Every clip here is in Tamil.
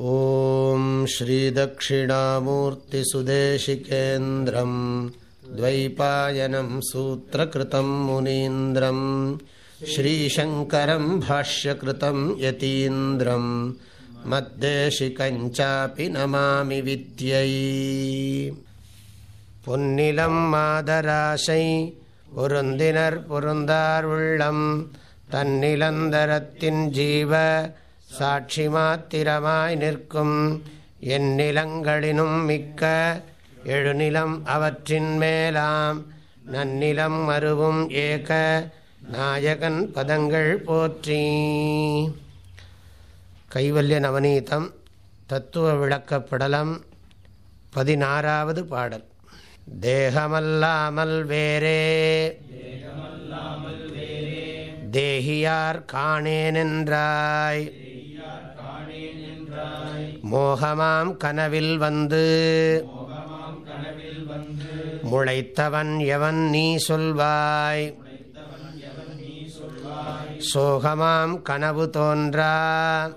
ॐ श्रीदक्षिणामूर्तिसुदेशिकेन्द्रम् द्वैपायनं सूत्रकृतं मुनीन्द्रम् श्रीशङ्करम् भाष्यकृतं यतीन्द्रम् मद्देशिकञ्चापि नमामि विद्यै। पुन्निलम् मादराशै पुरुन्दिनर्पुरुन्दारुळम् तन्निलन्दरत्यञ्जीव சாட்சி மாத்திரமாய் நிற்கும் எந்நிலங்களினும் மிக்க எழுநிலம் அவற்றின் மேலாம். நன்னிலம் மருவும் ஏக நாயகன் பதங்கள் போற்றி. கைவல்ய நவநீதம் தத்துவ விளக்கப்படலம் பதினாறாவது பாடல். தேகமல்லாமல் வேறே. தேகியார் காணேனென்றாய் மோகமாம் கனவில் வந்து. முளைத்தவன் எவன் நீ சொல்வாய். சோகமாம் கனவு தோன்றா.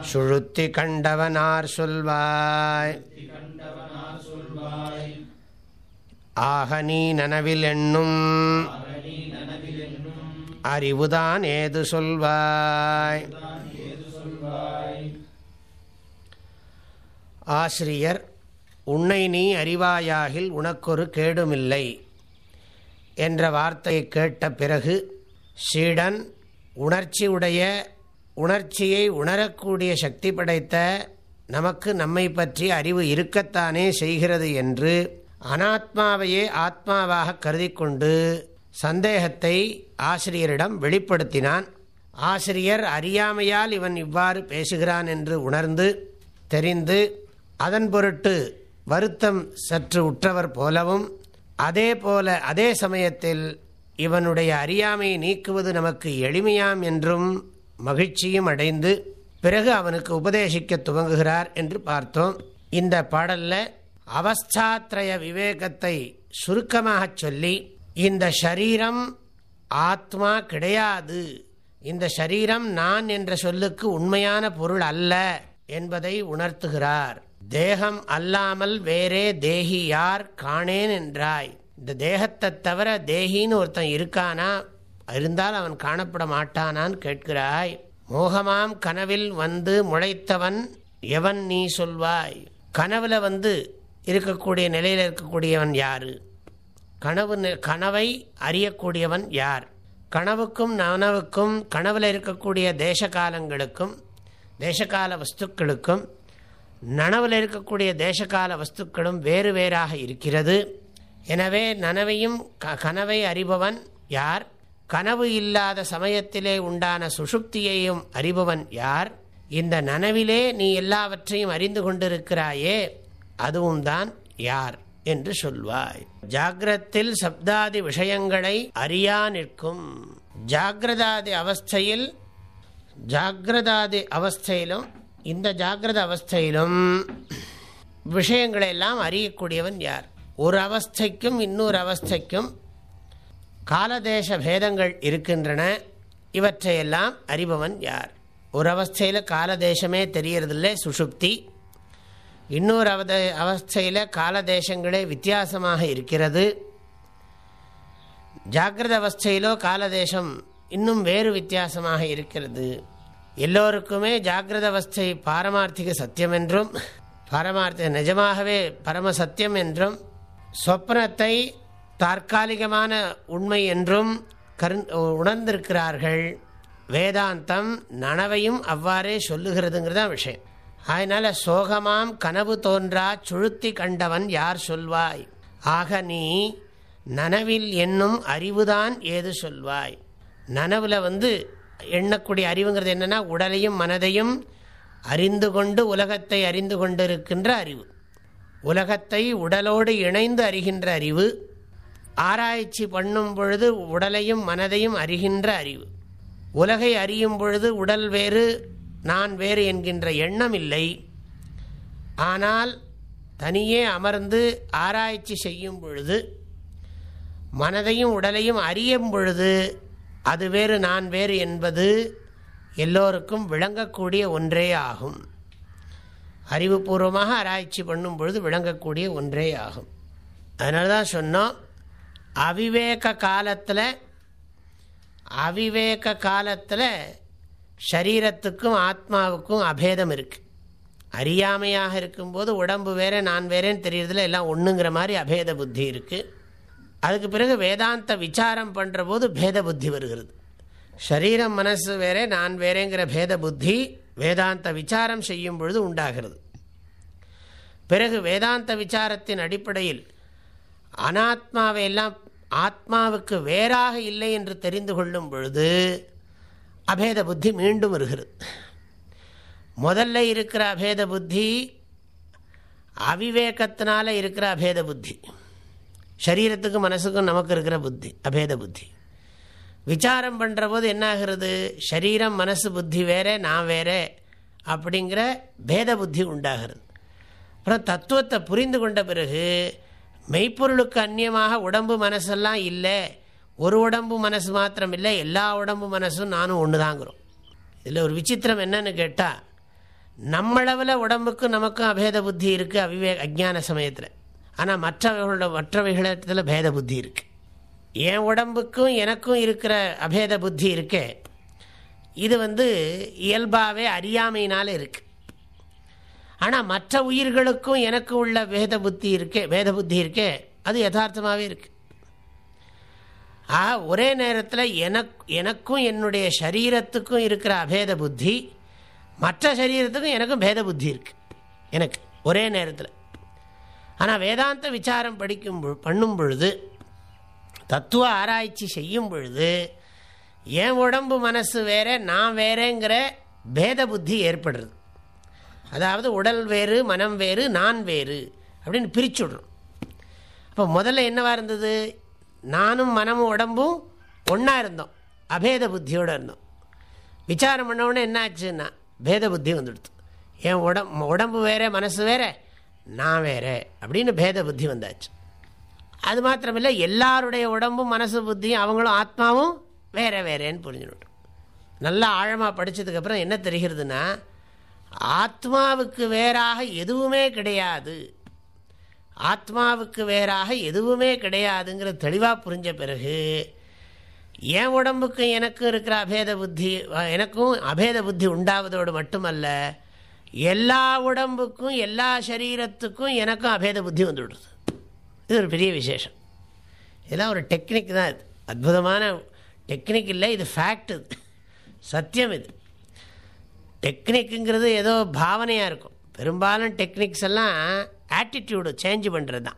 சுழுத்தி கண்டவனார் சொல்வாய். ஆக நீ நனவில் எண்ணும். அறிவுதான் ஏது சொல்வாய். ஆசிரியர் உன்னை நீ அறிவாயாகில் உனக்கொரு கேடுமில்லை என்ற வார்த்தையை கேட்ட பிறகு சீடன் உணர்ச்சி உடைய உணர்ச்சியை உணரக்கூடிய சக்தி படைத்த நமக்கு நம்மை பற்றி அறிவு இருக்கத்தானே செய்கிறது என்று அனாத்மாவையே ஆத்மாவாக கருதி கொண்டு சந்தேகத்தை ஆசிரியரிடம் வெளிப்படுத்தினான். ஆசிரியர் அறியாமையால் இவன் இவ்வாறு பேசுகிறான் என்று உணர்ந்து தெரிந்து அதன் பொருட்டு வருத்தம் சற்று உற்றவர் போலவும் அதே போல அதே சமயத்தில் இவனுடைய அறியாமையை நீக்குவது நமக்கு எளிமையாம் என்றும் மகிழ்ச்சியும் அடைந்து பிறகு அவனுக்கு உபதேசிக்க துவங்குகிறார் என்று பார்த்தோம். இந்த பாடலில் அவஸ்தாத்ரய விவேகத்தை சுருக்கமாக சொல்லி இந்த ஷரீரம் ஆத்மா கிடையாது இந்த ஷரீரம் நான் என்ற சொல்லுக்கு உண்மையான பொருள் அல்ல என்பதை உணர்த்துகிறார். தேகம் அல்லாமல் வேறே தேகி யார் காணேன் என்றாய். இந்த தேகத்தை தவிர தேகின்னு ஒருத்தன் இருக்கானா? இருந்தால் அவன் காணப்பட மாட்டானான்னு கேட்கிறாய். மோகமாம் கனவில் வந்து முளைத்தவன் எவன் நீ சொல்வாய்? கனவுல வந்து இருக்கக்கூடிய நிலையில் இருக்கக்கூடியவன் யாரு? கனவு கனவை அறியக்கூடியவன் யார்? கனவுக்கும் நனவுக்கும் கனவில் இருக்கக்கூடிய தேசகாலங்களுக்கும் தேசகால வஸ்துக்களுக்கும் நனவில் இருக்கக்கூடிய தேசகால வஸ்துக்களும் வேறு வேறாக இருக்கிறது. எனவே நனவையும் கனவை அறிபவன் யார்? கனவு இல்லாத சமயத்திலே உண்டான சுஷுப்தியையும் அறிபவன் யார்? இந்த நனவிலே நீ எல்லாவற்றையும் அறிந்து கொண்டிருக்கிறாயே அதுவும் தான் யார் என்று சொல்வாய். ஜாகிரத்தில் சப்தாதி விஷயங்களை அறியா நிற்கும். ஜாகிரதாதி அவஸ்தையில் ஜாகிரதாதி அவஸ்தையிலும் இந்த ஜாகிரத அவஸ்தையிலும் விஷயங்களை எல்லாம் அறியக்கூடியவன் யார்? ஒரு அவஸ்தைக்கும் இன்னொரு அவஸ்தைக்கும் காலதேச பேதங்கள் இருக்கின்றன. இவற்றையெல்லாம் அறிபவன் யார்? ஒரு அவஸ்தையில் காலதேசமே தெரியறதில்லை சுஷுப்தி இன்னொரு அவத அவஸ்தையில் காலதேசங்களே வித்தியாசமாக இருக்கிறது. ஜாகிரத அவஸ்தையிலோ காலதேசம் இன்னும் வேறு வித்தியாசமாக இருக்கிறது. எல்லோருக்குமே ஜாகிரத அவஸ்தை பாரமார்த்திக சத்தியம் என்றும் பாரமார்த்திக நிஜமாகவே பரம சத்தியம் என்றும் சொப்னத்தை தற்காலிகமான உண்மை என்றும் கரு உணர்ந்திருக்கிறார்கள். வேதாந்தம் நனவையும் அவ்வாறே சொல்லுகிறதுங்கிறதான் விஷயம். அதனால் சோகமாம் கனவு தோன்றா சுழுத்தி கண்டவன் யார் சொல்வாய்? ஆக நீ நனவில் என்னும் அறிவுதான் ஏது சொல்வாய்? நனவில் வந்து எண்ணக்கூடிய அறிவுங்கிறது என்னென்னா உடலையும் மனதையும் அறிந்து கொண்டு உலகத்தை அறிந்து கொண்டிருக்கின்ற அறிவு. உலகத்தை உடலோடு இணைந்து அறிகின்ற அறிவு ஆராய்ச்சி பண்ணும் பொழுது உடலையும் மனதையும் அறிகின்ற அறிவு. உலகை அறியும் பொழுது உடல் வேறு நான் வேறு என்கின்ற எண்ணம் இல்லை. ஆனால் தனியே அமர்ந்து ஆராய்ச்சி செய்யும் பொழுது மனதையும் உடலையும் அறியும் பொழுது அது வேறு நான் வேறு என்பது எல்லோருக்கும் விளங்கக்கூடிய ஒன்றே ஆகும். அறிவுபூர்வமாக ஆராய்ச்சி பண்ணும் பொழுது விளங்கக்கூடிய ஒன்றே ஆகும். அதனால தான் சொன்னோம் அவிவேக காலத்தில் அவிவேக காலத்தில் சரீரத்துக்கும் ஆத்மாவுக்கும் அபேதம் இருக்குது அறியாமையாக இருக்கும்போது உடம்பு வேறே நான் வேறேன்னு தெரியறதுல எல்லாம் ஒன்றுங்கிற மாதிரி அபேத புத்தி இருக்குது அதுக்கு பிறகு வேதாந்த விசாரம் பண்ணுற போது பேத புத்தி வருகிறது. சரீரம் மனசு வேறே நான் வேறேங்கிற பேத புத்தி வேதாந்த விசாரம் செய்யும் பொழுது உண்டாகிறது. பிறகு வேதாந்த விசாரத்தின் அடிப்படையில் அனாத்மாவை எல்லாம் ஆத்மாவுக்கு வேறாக இல்லை என்று தெரிந்து கொள்ளும் பொழுது அபேத புத்தி மீண்டும் வருகிறது. முதல்ல இருக்கிற அபேத புத்தி அவிவேகத்தினால இருக்கிற அபேத புத்தி. சரீரத்துக்கும் மனசுக்கும் நமக்கு இருக்கிற புத்தி அபேத புத்தி. விசாரம் பண்ணுற போது என்ன ஆகிறது சரீரம் மனசு புத்தி வேற நான் வேற அப்படிங்கிற பேத புத்தி உண்டாகிறது. அப்புறம் தத்துவத்தை புரிந்து கொண்ட பிறகு மெய்ப்பொருளுக்கு அந்நியமாக உடம்பு மனசெல்லாம் இல்லை. ஒரு உடம்பு மனசு மாத்திரம் இல்லை. எல்லா உடம்பு மனசும் நானும் ஒன்று தாங்கிறோம் இதில் ஒரு விசித்திரம் என்னன்னு கேட்டால் நம்மளவில் உடம்புக்கும் நமக்கும் அபேத புத்தி இருக்குது அவிவே அஜான சமயத்தில். ஆனால் மற்றவர்களோட மற்றவைகளிடத்தில் பேத புத்தி இருக்குது என் உடம்புக்கும் எனக்கும் இருக்கிற அபேத புத்தி இருக்கே. இது வந்து இயல்பாகவே அறியாமையினால் இருக்குது ஆனால் மற்ற உயிர்களுக்கும் எனக்கு உள்ள வேத புத்தி இருக்கே வேத புத்தி இருக்கே அது யதார்த்தமாகவே இருக்கு. ஆ ஒரே நேரத்தில் எனக் எனக்கும் என்னுடைய சரீரத்துக்கும் இருக்கிற அபேத புத்தி மற்ற சரீரத்துக்கும் எனக்கும் பேத புத்தி இருக்கு. எனக்கு ஒரே நேரத்தில். ஆனால் வேதாந்த விசாரம் படிக்கும் பண்ணும் பொழுது தத்துவ ஆராய்ச்சி செய்யும் பொழுது என் உடம்பு மனசு வேற நான் வேறேங்கிற பேத புத்தி ஏற்படுறது. அதாவது உடல் வேறு மனம் வேறு நான் வேறு அப்படின்னு பிரிச்சுடுறோம் அப்போ முதல்ல என்னவாக இருந்தது? நானும் மனமும் உடம்பும் ஒன்றா இருந்தோம். அபேத புத்தியோடு இருந்தோம். விசாரம் பண்ணவுடனே என்ன ஆச்சுன்னா பேத புத்தி வந்துடுது. என் உடம்பு உடம்பு வேறு மனசு வேற நான் வேற அப்படின்னு பேத புத்தி வந்தாச்சு. அது மாத்திரமில்லை எல்லாருடைய உடம்பும் மனசு புத்தியும் அவங்களும் ஆத்மாவும் வேற வேறேன்னு புரிஞ்சுடும் நல்லா ஆழமாக படித்ததுக்கப்புறம் என்ன தெரிகிறதுனா ஆத்மாவுக்கு வேறாக எதுவுமே கிடையாது. ஆத்மாவுக்கு வேறாக எதுவுமே கிடையாதுங்கிற தெளிவாக புரிஞ்ச பிறகு என் உடம்புக்கும் எனக்கும் இருக்கிற அபேத புத்தி எனக்கும் அபேத புத்தி உண்டாவதோடு மட்டுமல்ல எல்லா உடம்புக்கும் எல்லா சரீரத்துக்கும் எனக்கும் அபேத புத்தி வந்துவிடுது. இது ஒரு பெரிய விசேஷம். இதெல்லாம் ஒரு டெக்னிக் தான் இது. அற்புதமான டெக்னிக் இல்லை இது ஃபேக்ட் இது. சத்தியம் இது. டெக்னிக்குங்கிறது ஏதோ பாவனையாக இருக்கும். பெரும்பாலும் டெக்னிக்ஸ் எல்லாம் ஆட்டிடியூடு சேஞ்ச் பண்ணுறது தான்.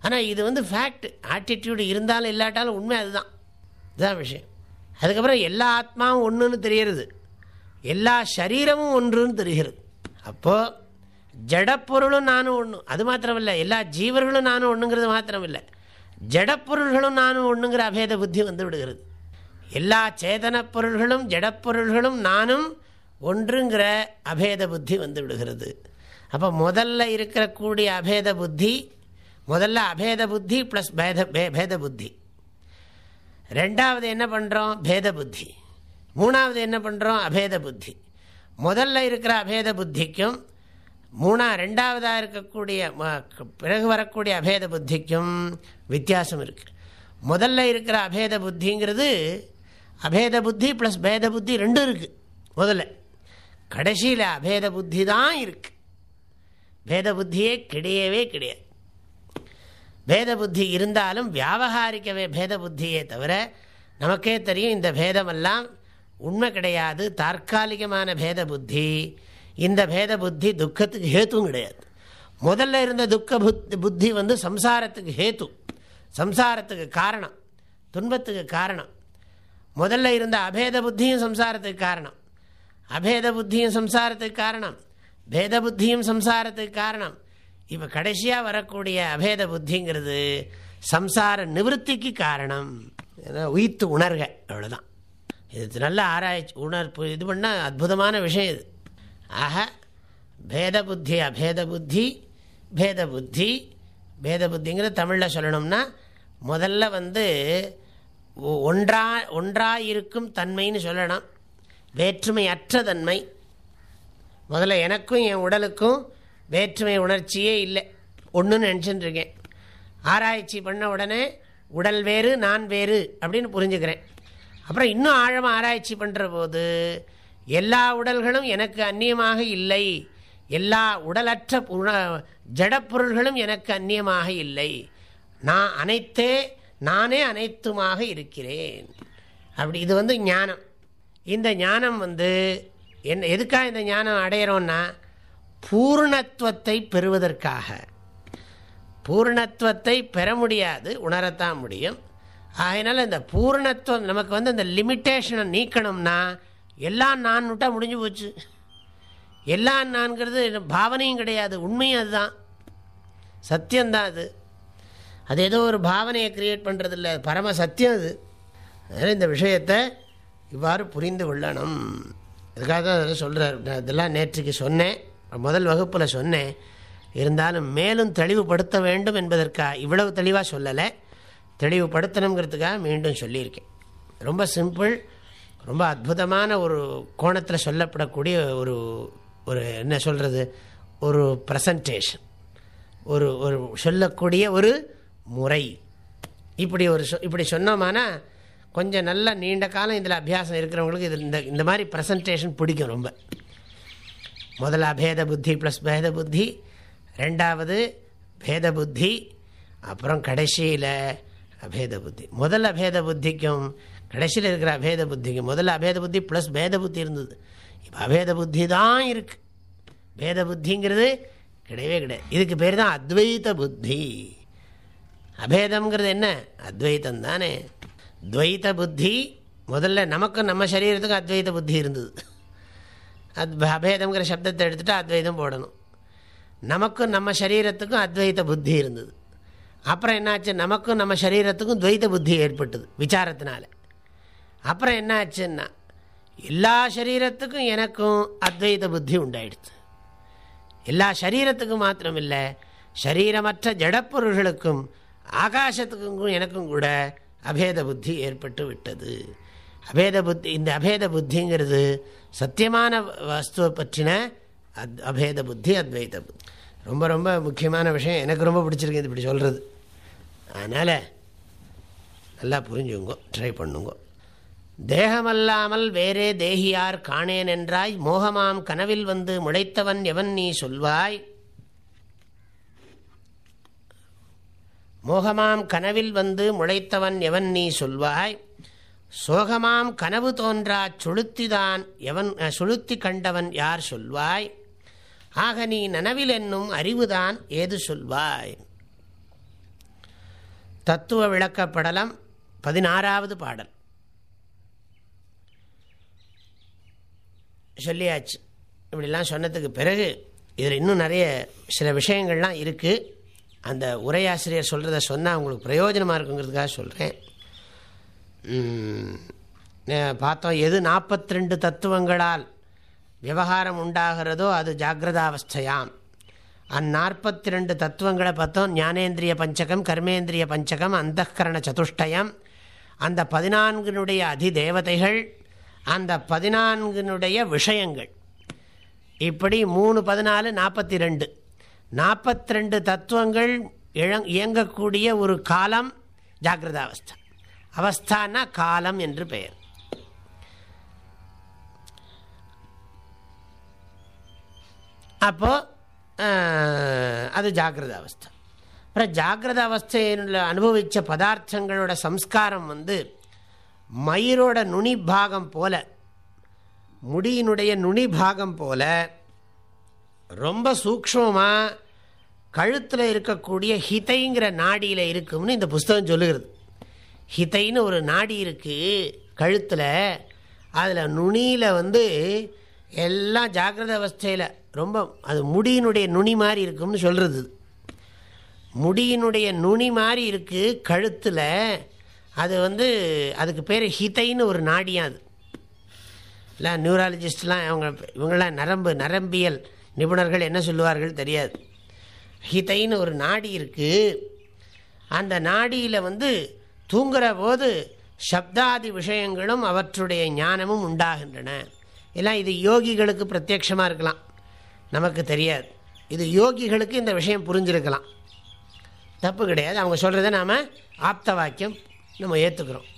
ஆனால் இது வந்து ஃபேக்ட் ஆட்டிடியூடு இருந்தாலும் இல்லாட்டாலும் உண்மை அதுதான். இதுதான் விஷயம். அதுக்கப்புறம் எல்லா ஆத்மாவும் ஒன்றுன்னு தெரியறது. எல்லா சரீரமும் ஒன்றுன்னு தெரிகிறது. அப்போது ஜடப்பொருளும் நானும் ஒன்று அது மாத்திரமில்லை. எல்லா ஜீவர்களும் நானும் ஒன்றுங்கிறது மாத்திரமில்லை. ஜடப்பொருள்களும் நானும் ஒன்றுங்கிற அபேத புத்தி வந்து விடுகிறது. எல்லா சேதனப் பொருள்களும் ஜடப்பொருள்களும் நானும் ஒன்றுங்கிற அபேத புத்தி வந்து விடுகிறது. அப்போ முதல்ல இருக்கக்கூடிய அபேத புத்தி முதல்ல அபேத புத்தி ப்ளஸ் பேத பேத புத்தி. ரெண்டாவது என்ன பண்ணுறோம் பேத புத்தி. மூணாவது என்ன பண்ணுறோம் அபேத புத்தி. முதல்ல இருக்கிற அபேத புத்திக்கும் மூணா ரெண்டாவதாக இருக்கக்கூடிய பிறகு வரக்கூடிய அபேத புத்திக்கும் வித்தியாசம் இருக்குது முதல்ல இருக்கிற அபேத புத்திங்கிறது அபேத புத்தி ப்ளஸ் பேத புத்தி ரெண்டும் இருக்குது முதல்ல. கடைசியில் அபேத புத்தி தான் இருக்குது பேத புத்தியே கிடையவே கிடையாது. பேத புத்தி இருந்தாலும் வியாபகாரிக்கவே பேத புத்தியே தவிர நமக்கே தெரியும் இந்த பேதமெல்லாம் உண்மை கிடையாது தற்காலிகமான பேத புத்தி இந்த பேத புத்தி துக்கத்துக்கு ஹேத்துவும் கிடையாது. முதல்ல இருந்த துக்க புத்தி புத்தி வந்து சம்சாரத்துக்கு ஹேத்து. சம்சாரத்துக்கு காரணம். துன்பத்துக்கு காரணம். முதல்ல இருந்த அபேத புத்தியும் சம்சாரத்துக்கு காரணம். அபேத புத்தியும் சம்சாரத்துக்கு காரணம். பேத புத்தியும் சம்சாரத்துக்கு காரணம். இப்போ கடைசியாக வரக்கூடிய அபேத புத்திங்கிறது சம்சார நிவர்த்திக்கு காரணம். உயிர்த்து உணர்க அவ்வளோதான் இது நல்ல ஆராய்ச்சி உணர்ப்பு இது பண்ணால் அற்புதமான விஷயம் இது. ஆக பேத புத்தி அபேத புத்தி பேத புத்தி பேத புத்திங்கிற தமிழில் சொல்லணும்னா முதல்ல வந்து ஒன்றா ஒன்றாயிருக்கும் தன்மைன்னு சொல்லலாம். வேற்றுமை அற்ற தன்மை. முதல்ல எனக்கும் என் உடலுக்கும் வேற்றுமை உணர்ச்சியே இல்லை. ஒன்றுன்னு நினச்சிட்டு இருக்கேன். ஆராய்ச்சி பண்ண உடனே உடல் வேறு நான் வேறு அப்படின்னு புரிஞ்சுக்கிறேன். அப்புறம் இன்னும் ஆழமாக ஆராய்ச்சி பண்ணுற போது எல்லா உடல்களும் எனக்கு அந்நியமாக இல்லை. எல்லா உடலற்ற ஜடப்பொருள்களும் எனக்கு அந்நியமாக இல்லை. நான் அனைத்தே நானே அனைத்துமாக இருக்கிறேன். அப்படி இது வந்து ஞானம். இந்த ஞானம் வந்து என்ன எதுக்காக இந்த ஞானம் அடையிறோன்னா பூர்ணத்துவத்தை பெறுவதற்காக. பூர்ணத்துவத்தை பெற முடியாது உணரத்தான் முடியும். அதனால் இந்த பூர்ணத்துவம் நமக்கு வந்து இந்த லிமிட்டேஷனை நீக்கணும்னா எல்லாம் நான் விட்டால் முடிஞ்சு போச்சு. எல்லாம் நான்கிறது பாவனையும் கிடையாது உண்மையும் அதுதான். சத்தியம்தான் அது. அது ஏதோ ஒரு பாவனையை க்ரியேட் பண்ணுறது இல்லை பரம சத்தியம் அது. அதனால் இந்த விஷயத்தை இவ்வாறு புரிந்து கொள்ளணும். அதுக்காக தான் அதெல்லாம் சொல்கிறார் இதெல்லாம் நேற்றுக்கு சொன்னேன். முதல் வகுப்பில் சொன்னேன். இருந்தாலும் மேலும் தெளிவுபடுத்த வேண்டும் என்பதற்காக இவ்வளவு தெளிவாக சொல்லலை. தெளிவுபடுத்தணுங்கிறதுக்காக மீண்டும் சொல்லியிருக்கேன். ரொம்ப சிம்பிள் ரொம்ப அற்புதமான ஒரு கோணத்தில் சொல்லப்படக்கூடிய ஒரு ஒரு என்ன சொல்கிறது ஒரு ப்ரெசன்டேஷன் ஒரு ஒரு சொல்லக்கூடிய ஒரு முறை. இப்படி ஒரு சொ இப்படி சொன்னோம்னா கொஞ்சம் நல்ல நீண்ட காலம் இதில் அபியாசம் இருக்கிறவங்களுக்கு இது இந்த இந்த மாதிரி ப்ரெசன்டேஷன் பிடிக்கும் ரொம்ப. முதல்ல அபேத புத்தி ப்ளஸ் பேத புத்தி ரெண்டாவது பேத புத்தி அப்புறம் கடைசியில் அபேத புத்தி. முதல் அபேத புத்திக்கும் கடைசியில் இருக்கிற அபேத புத்திக்கும் முதல்ல அபேத புத்தி ப்ளஸ் பேத புத்தி இருந்தது. இப்போ அபேத புத்தி தான் இருக்குது பேத புத்திங்கிறது கிடையவே கிடையாது. இதுக்கு பேர் தான் அத்வைத புத்தி. அபேதம்ங்கிறது என்ன? அத்வைத்தம் தானே. துவைத்த புத்தி முதல்ல நமக்கும் நம்ம சரீரத்துக்கும் அத்வைத புத்தி இருந்தது. அத் அபேதம்ங்கிற சப்தத்தை எடுத்துகிட்டு அத்வைதம் போடணும். நமக்கும் நம்ம சரீரத்துக்கும் அத்வைத புத்தி இருந்தது. அப்புறம் என்னாச்சு? நமக்கும் நம்ம சரீரத்துக்கும் துவைத புத்தி ஏற்பட்டது விசாரத்தினால. அப்புறம் என்னாச்சுன்னா எல்லா சரீரத்துக்கும் எனக்கும் அத்வைத புத்தி உண்டாயிடுது எல்லா சரீரத்துக்கும் மாத்திரம் இல்லை சரீரமற்ற ஜடப்பொருள்களுக்கும் ஆகாசத்துக்கும் எனக்கும் கூட அபேத புத்தி ஏற்பட்டு விட்டது. அபேத புத்தி இந்த அபேத புத்திங்கிறது சத்தியமான வஸ்துவை பற்றின அத் அபேத புத்தி அத்வைத புத்தி. ரொம்ப ரொம்ப முக்கியமான விஷயம். எனக்கு ரொம்ப பிடிச்சிருக்கு இப்படி சொல்கிறது அதனால் நல்லா புரிஞ்சுங்கோ ட்ரை பண்ணுங்க. தேகமல்லாமல் வேறே தேகியார் காணேன் என்றாய் மோகமாம் கனவில் வந்து முளைத்தவன் எவன் நீ சொல்வாய்? மோகமாம் கனவில் வந்து முளைத்தவன் எவன் நீ சொல்வாய்? சோகமாம் கனவு தோன்றா சுளுத்திதான் எவன் சுளுத்தி கண்டவன் யார் சொல்வாய்? ஆக நீ நனவில் என்னும் அறிவுதான் ஏது சொல்வாய்? தத்துவ விளக்கப்படலம் பதினாறாவது பாடல். சொல்லியாச்சு. இப்படிலாம் சொன்னதுக்கு பிறகு இதில் இன்னும் நிறைய சில விஷயங்கள்லாம் இருக்குது அந்த உரையாசிரியர் சொல்கிறத சொன்னால் உங்களுக்கு பிரயோஜனமாக இருக்குங்கிறதுக்காக சொல்கிறேன் பார்த்தோம் எது நாற்பத்தி ரெண்டு தத்துவங்களால் விவகாரம் உண்டாகிறதோ அது ஜாகிரதாவஸ்தையாம். அந்நாற்பத்தி ரெண்டு தத்துவங்களை பார்த்தோம். ஞானேந்திரிய பஞ்சகம் கர்மேந்திரிய பஞ்சகம் அந்தகரண சதுஷ்டயம். அந்த பதினான்கினுடைய அதிதேவதைகள் அந்த பதினான்கினுடைய விஷயங்கள். இப்படி மூணு பதினாலு நாற்பத்தி ரெண்டு நாற்பத்தி ரெண்டு தத்துவங்கள் இயங்கக்கூடிய ஒரு காலம் ஜாகிரத அவஸ்தா அவஸ்தானா காலம் என்று பெயர். அப்போது அது ஜாகிரத அவஸ்தை அப்புறம் ஜாகிரத அவஸ்தையில் அனுபவித்த பதார்த்தங்களோட சம்ஸ்காரம் வந்து மயிரோட நுனி பாகம் போல முடியினுடைய நுனி பாகம் போல ரொம்ப சூக்ஷமாக கழுத்தில் இருக்கக்கூடிய ஹிதைங்கிற நாடியில் இருக்கும்னு இந்த புஸ்தகம் சொல்லுகிறது. ஹிதைன்னு ஒரு நாடி இருக்குது கழுத்தில் அதில் நுனியில் வந்து எல்லாம் ஜாகிரத அவஸ்தையில் ரொம்ப அது முடியினுடைய நுனி மாதிரி இருக்கும்னு சொல்கிறது முடியினுடைய நுனி மாதிரி இருக்குது கழுத்தில் அது வந்து அதுக்கு பேர் ஹிதைன்னு ஒரு நாடியாக அது. இல்லை நியூராலஜிஸ்ட்லாம் அவங்க இவங்களாம் நரம்பு நரம்பியல் நிபுணர்கள் என்ன சொல்லுவார்கள் தெரியாது. ஹிதைன்னு ஒரு நாடி இருக்குது அந்த நாடியில் வந்து தூங்குற போது சப்தாதி விஷயங்களும் அவற்றுடைய ஞானமும் உண்டாகின்றன. எல்லாம் இது யோகிகளுக்கு பிரத்யட்சமாக இருக்கலாம். நமக்கு தெரியாது. இது யோகிகளுக்கு இந்த விஷயம் புரிஞ்சிருக்கலாம். தப்பு கிடையாது. அவங்க சொல்கிறத நாம் ஆப்த வாக்கியம் நம்ம ஏற்றுக்கிறோம்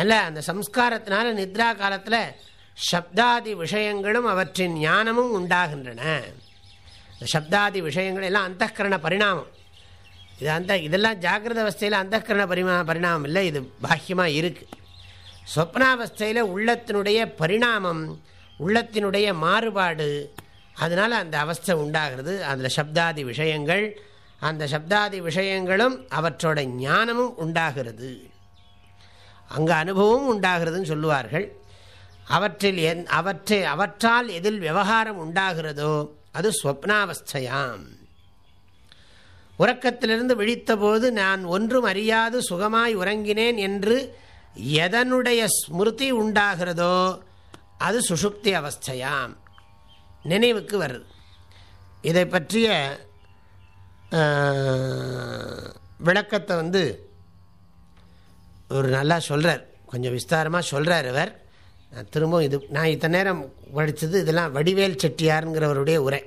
அல்ல அந்த சம்ஸ்காரத்தினால நித்ரா காலத்தில் சப்தாதி விஷயங்களும் அவற்றின் ஞானமும் உண்டாகின்றன. சப்தாதி விஷயங்கள் எல்லாம் அந்தகரண பரிணாமம். இது அந்த இதெல்லாம் ஜாகிரத அவஸ்தையில் அந்தகரண பரிமா பரிணாமம் இல்லை. இது பாக்கியமாக இருக்குது சொப்னாவஸ்தையில் உள்ளத்தினுடைய பரிணாமம் உள்ளத்தினுடைய மாறுபாடு அதனால் அந்த அவஸ்தை உண்டாகிறது. அதில் சப்தாதி விஷயங்கள் அந்த சப்தாதி விஷயங்களும் அவற்றோட ஞானமும் உண்டாகிறது. அங்கே அனுபவமும் உண்டாகிறதுன்னு சொல்லுவார்கள். அவற்றில் என் அவற்றை அவற்றால் எதில் விவகாரம் உண்டாகிறதோ அது ஸ்வப்னாவஸ்தையாம். உறக்கத்திலிருந்து விழித்தபோது நான் ஒன்றும் அறியாது சுகமாய் உறங்கினேன் என்று எதனுடைய ஸ்மிருதி உண்டாகிறதோ அது சுஷுப்தி அவஸ்தையாம். நினைவுக்கு வருது. இதை பற்றிய விளக்கத்தை வந்து ஒரு நல்லா சொல்கிறார் கொஞ்சம் விஸ்தாரமாக சொல்கிறார் அவர். நான் திரும்பவும் இது நான் இத்தனை நேரம் படித்தது இதெல்லாம் வடிவேல் செட்டியாருங்கிறவருடைய உரை.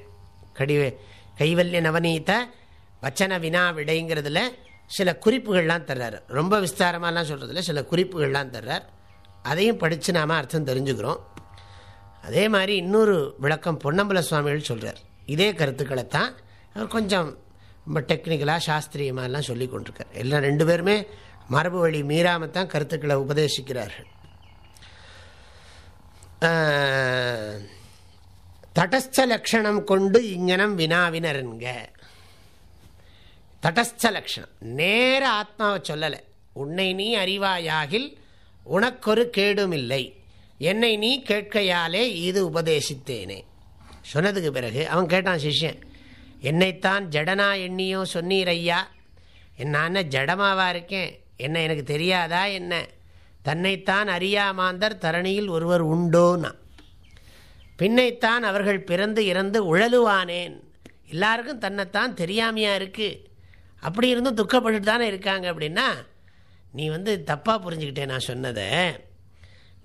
கடிவே கைவல்ய நவநீத வச்சன வினா விடைங்கிறதுல சில குறிப்புகள்லாம் தர்றார். ரொம்ப விஸ்தாரமாலாம் சொல்கிறதுல சில குறிப்புகள்லாம் தர்றார். அதையும் படித்து நாம் அர்த்தம் தெரிஞ்சுக்கிறோம். அதே மாதிரி இன்னொரு விளக்கம் பொன்னம்பல சுவாமிகள் சொல்கிறார் இதே கருத்துக்களை தான் அவர் கொஞ்சம் ரொம்ப டெக்னிக்கலாக சாஸ்திரியமாகலாம் சொல்லி கொண்டிருக்கார். எல்லாம் ரெண்டு பேருமே மரபு வழி மீறாமத்தான் கருத்துக்களை உபதேசிக்கிறார்கள். தடஸ்த லக்ஷணம் கொண்டு இங்கனம் வினாவினருங்க. தடஸ்த லக்ஷணம். நேர ஆத்மாவை சொல்லலை. உன்னை நீ அறிவாயாகில் உனக்கொரு கேடும் இல்லை. என்னை நீ கேட்கையாலே இது உபதேசித்தேனே. சொன்னதுக்கு பிறகு அவன் கேட்டான் சிஷ்யன் என்னைத்தான் ஜடனா எண்ணியோ சொன்னீர் ஐயா? நான் ஜடமாவா இருக்கேன்? என்ன எனக்கு தெரியாதா என்ன? தன்னைத்தான் அறியாமாந்தர் தரணியில் ஒருவர் உண்டோனா? பின்னைத்தான் அவர்கள் பிறந்து இறந்து உழலுவானேன். எல்லாருக்கும் தன்னைத்தான் தெரியாமையா இருக்கு? அப்படி இருந்தும் துக்கப்பட்டு தானே இருக்காங்க அப்படின்னா நீ வந்து தப்பாக புரிஞ்சுக்கிட்டே நான் சொன்னதை.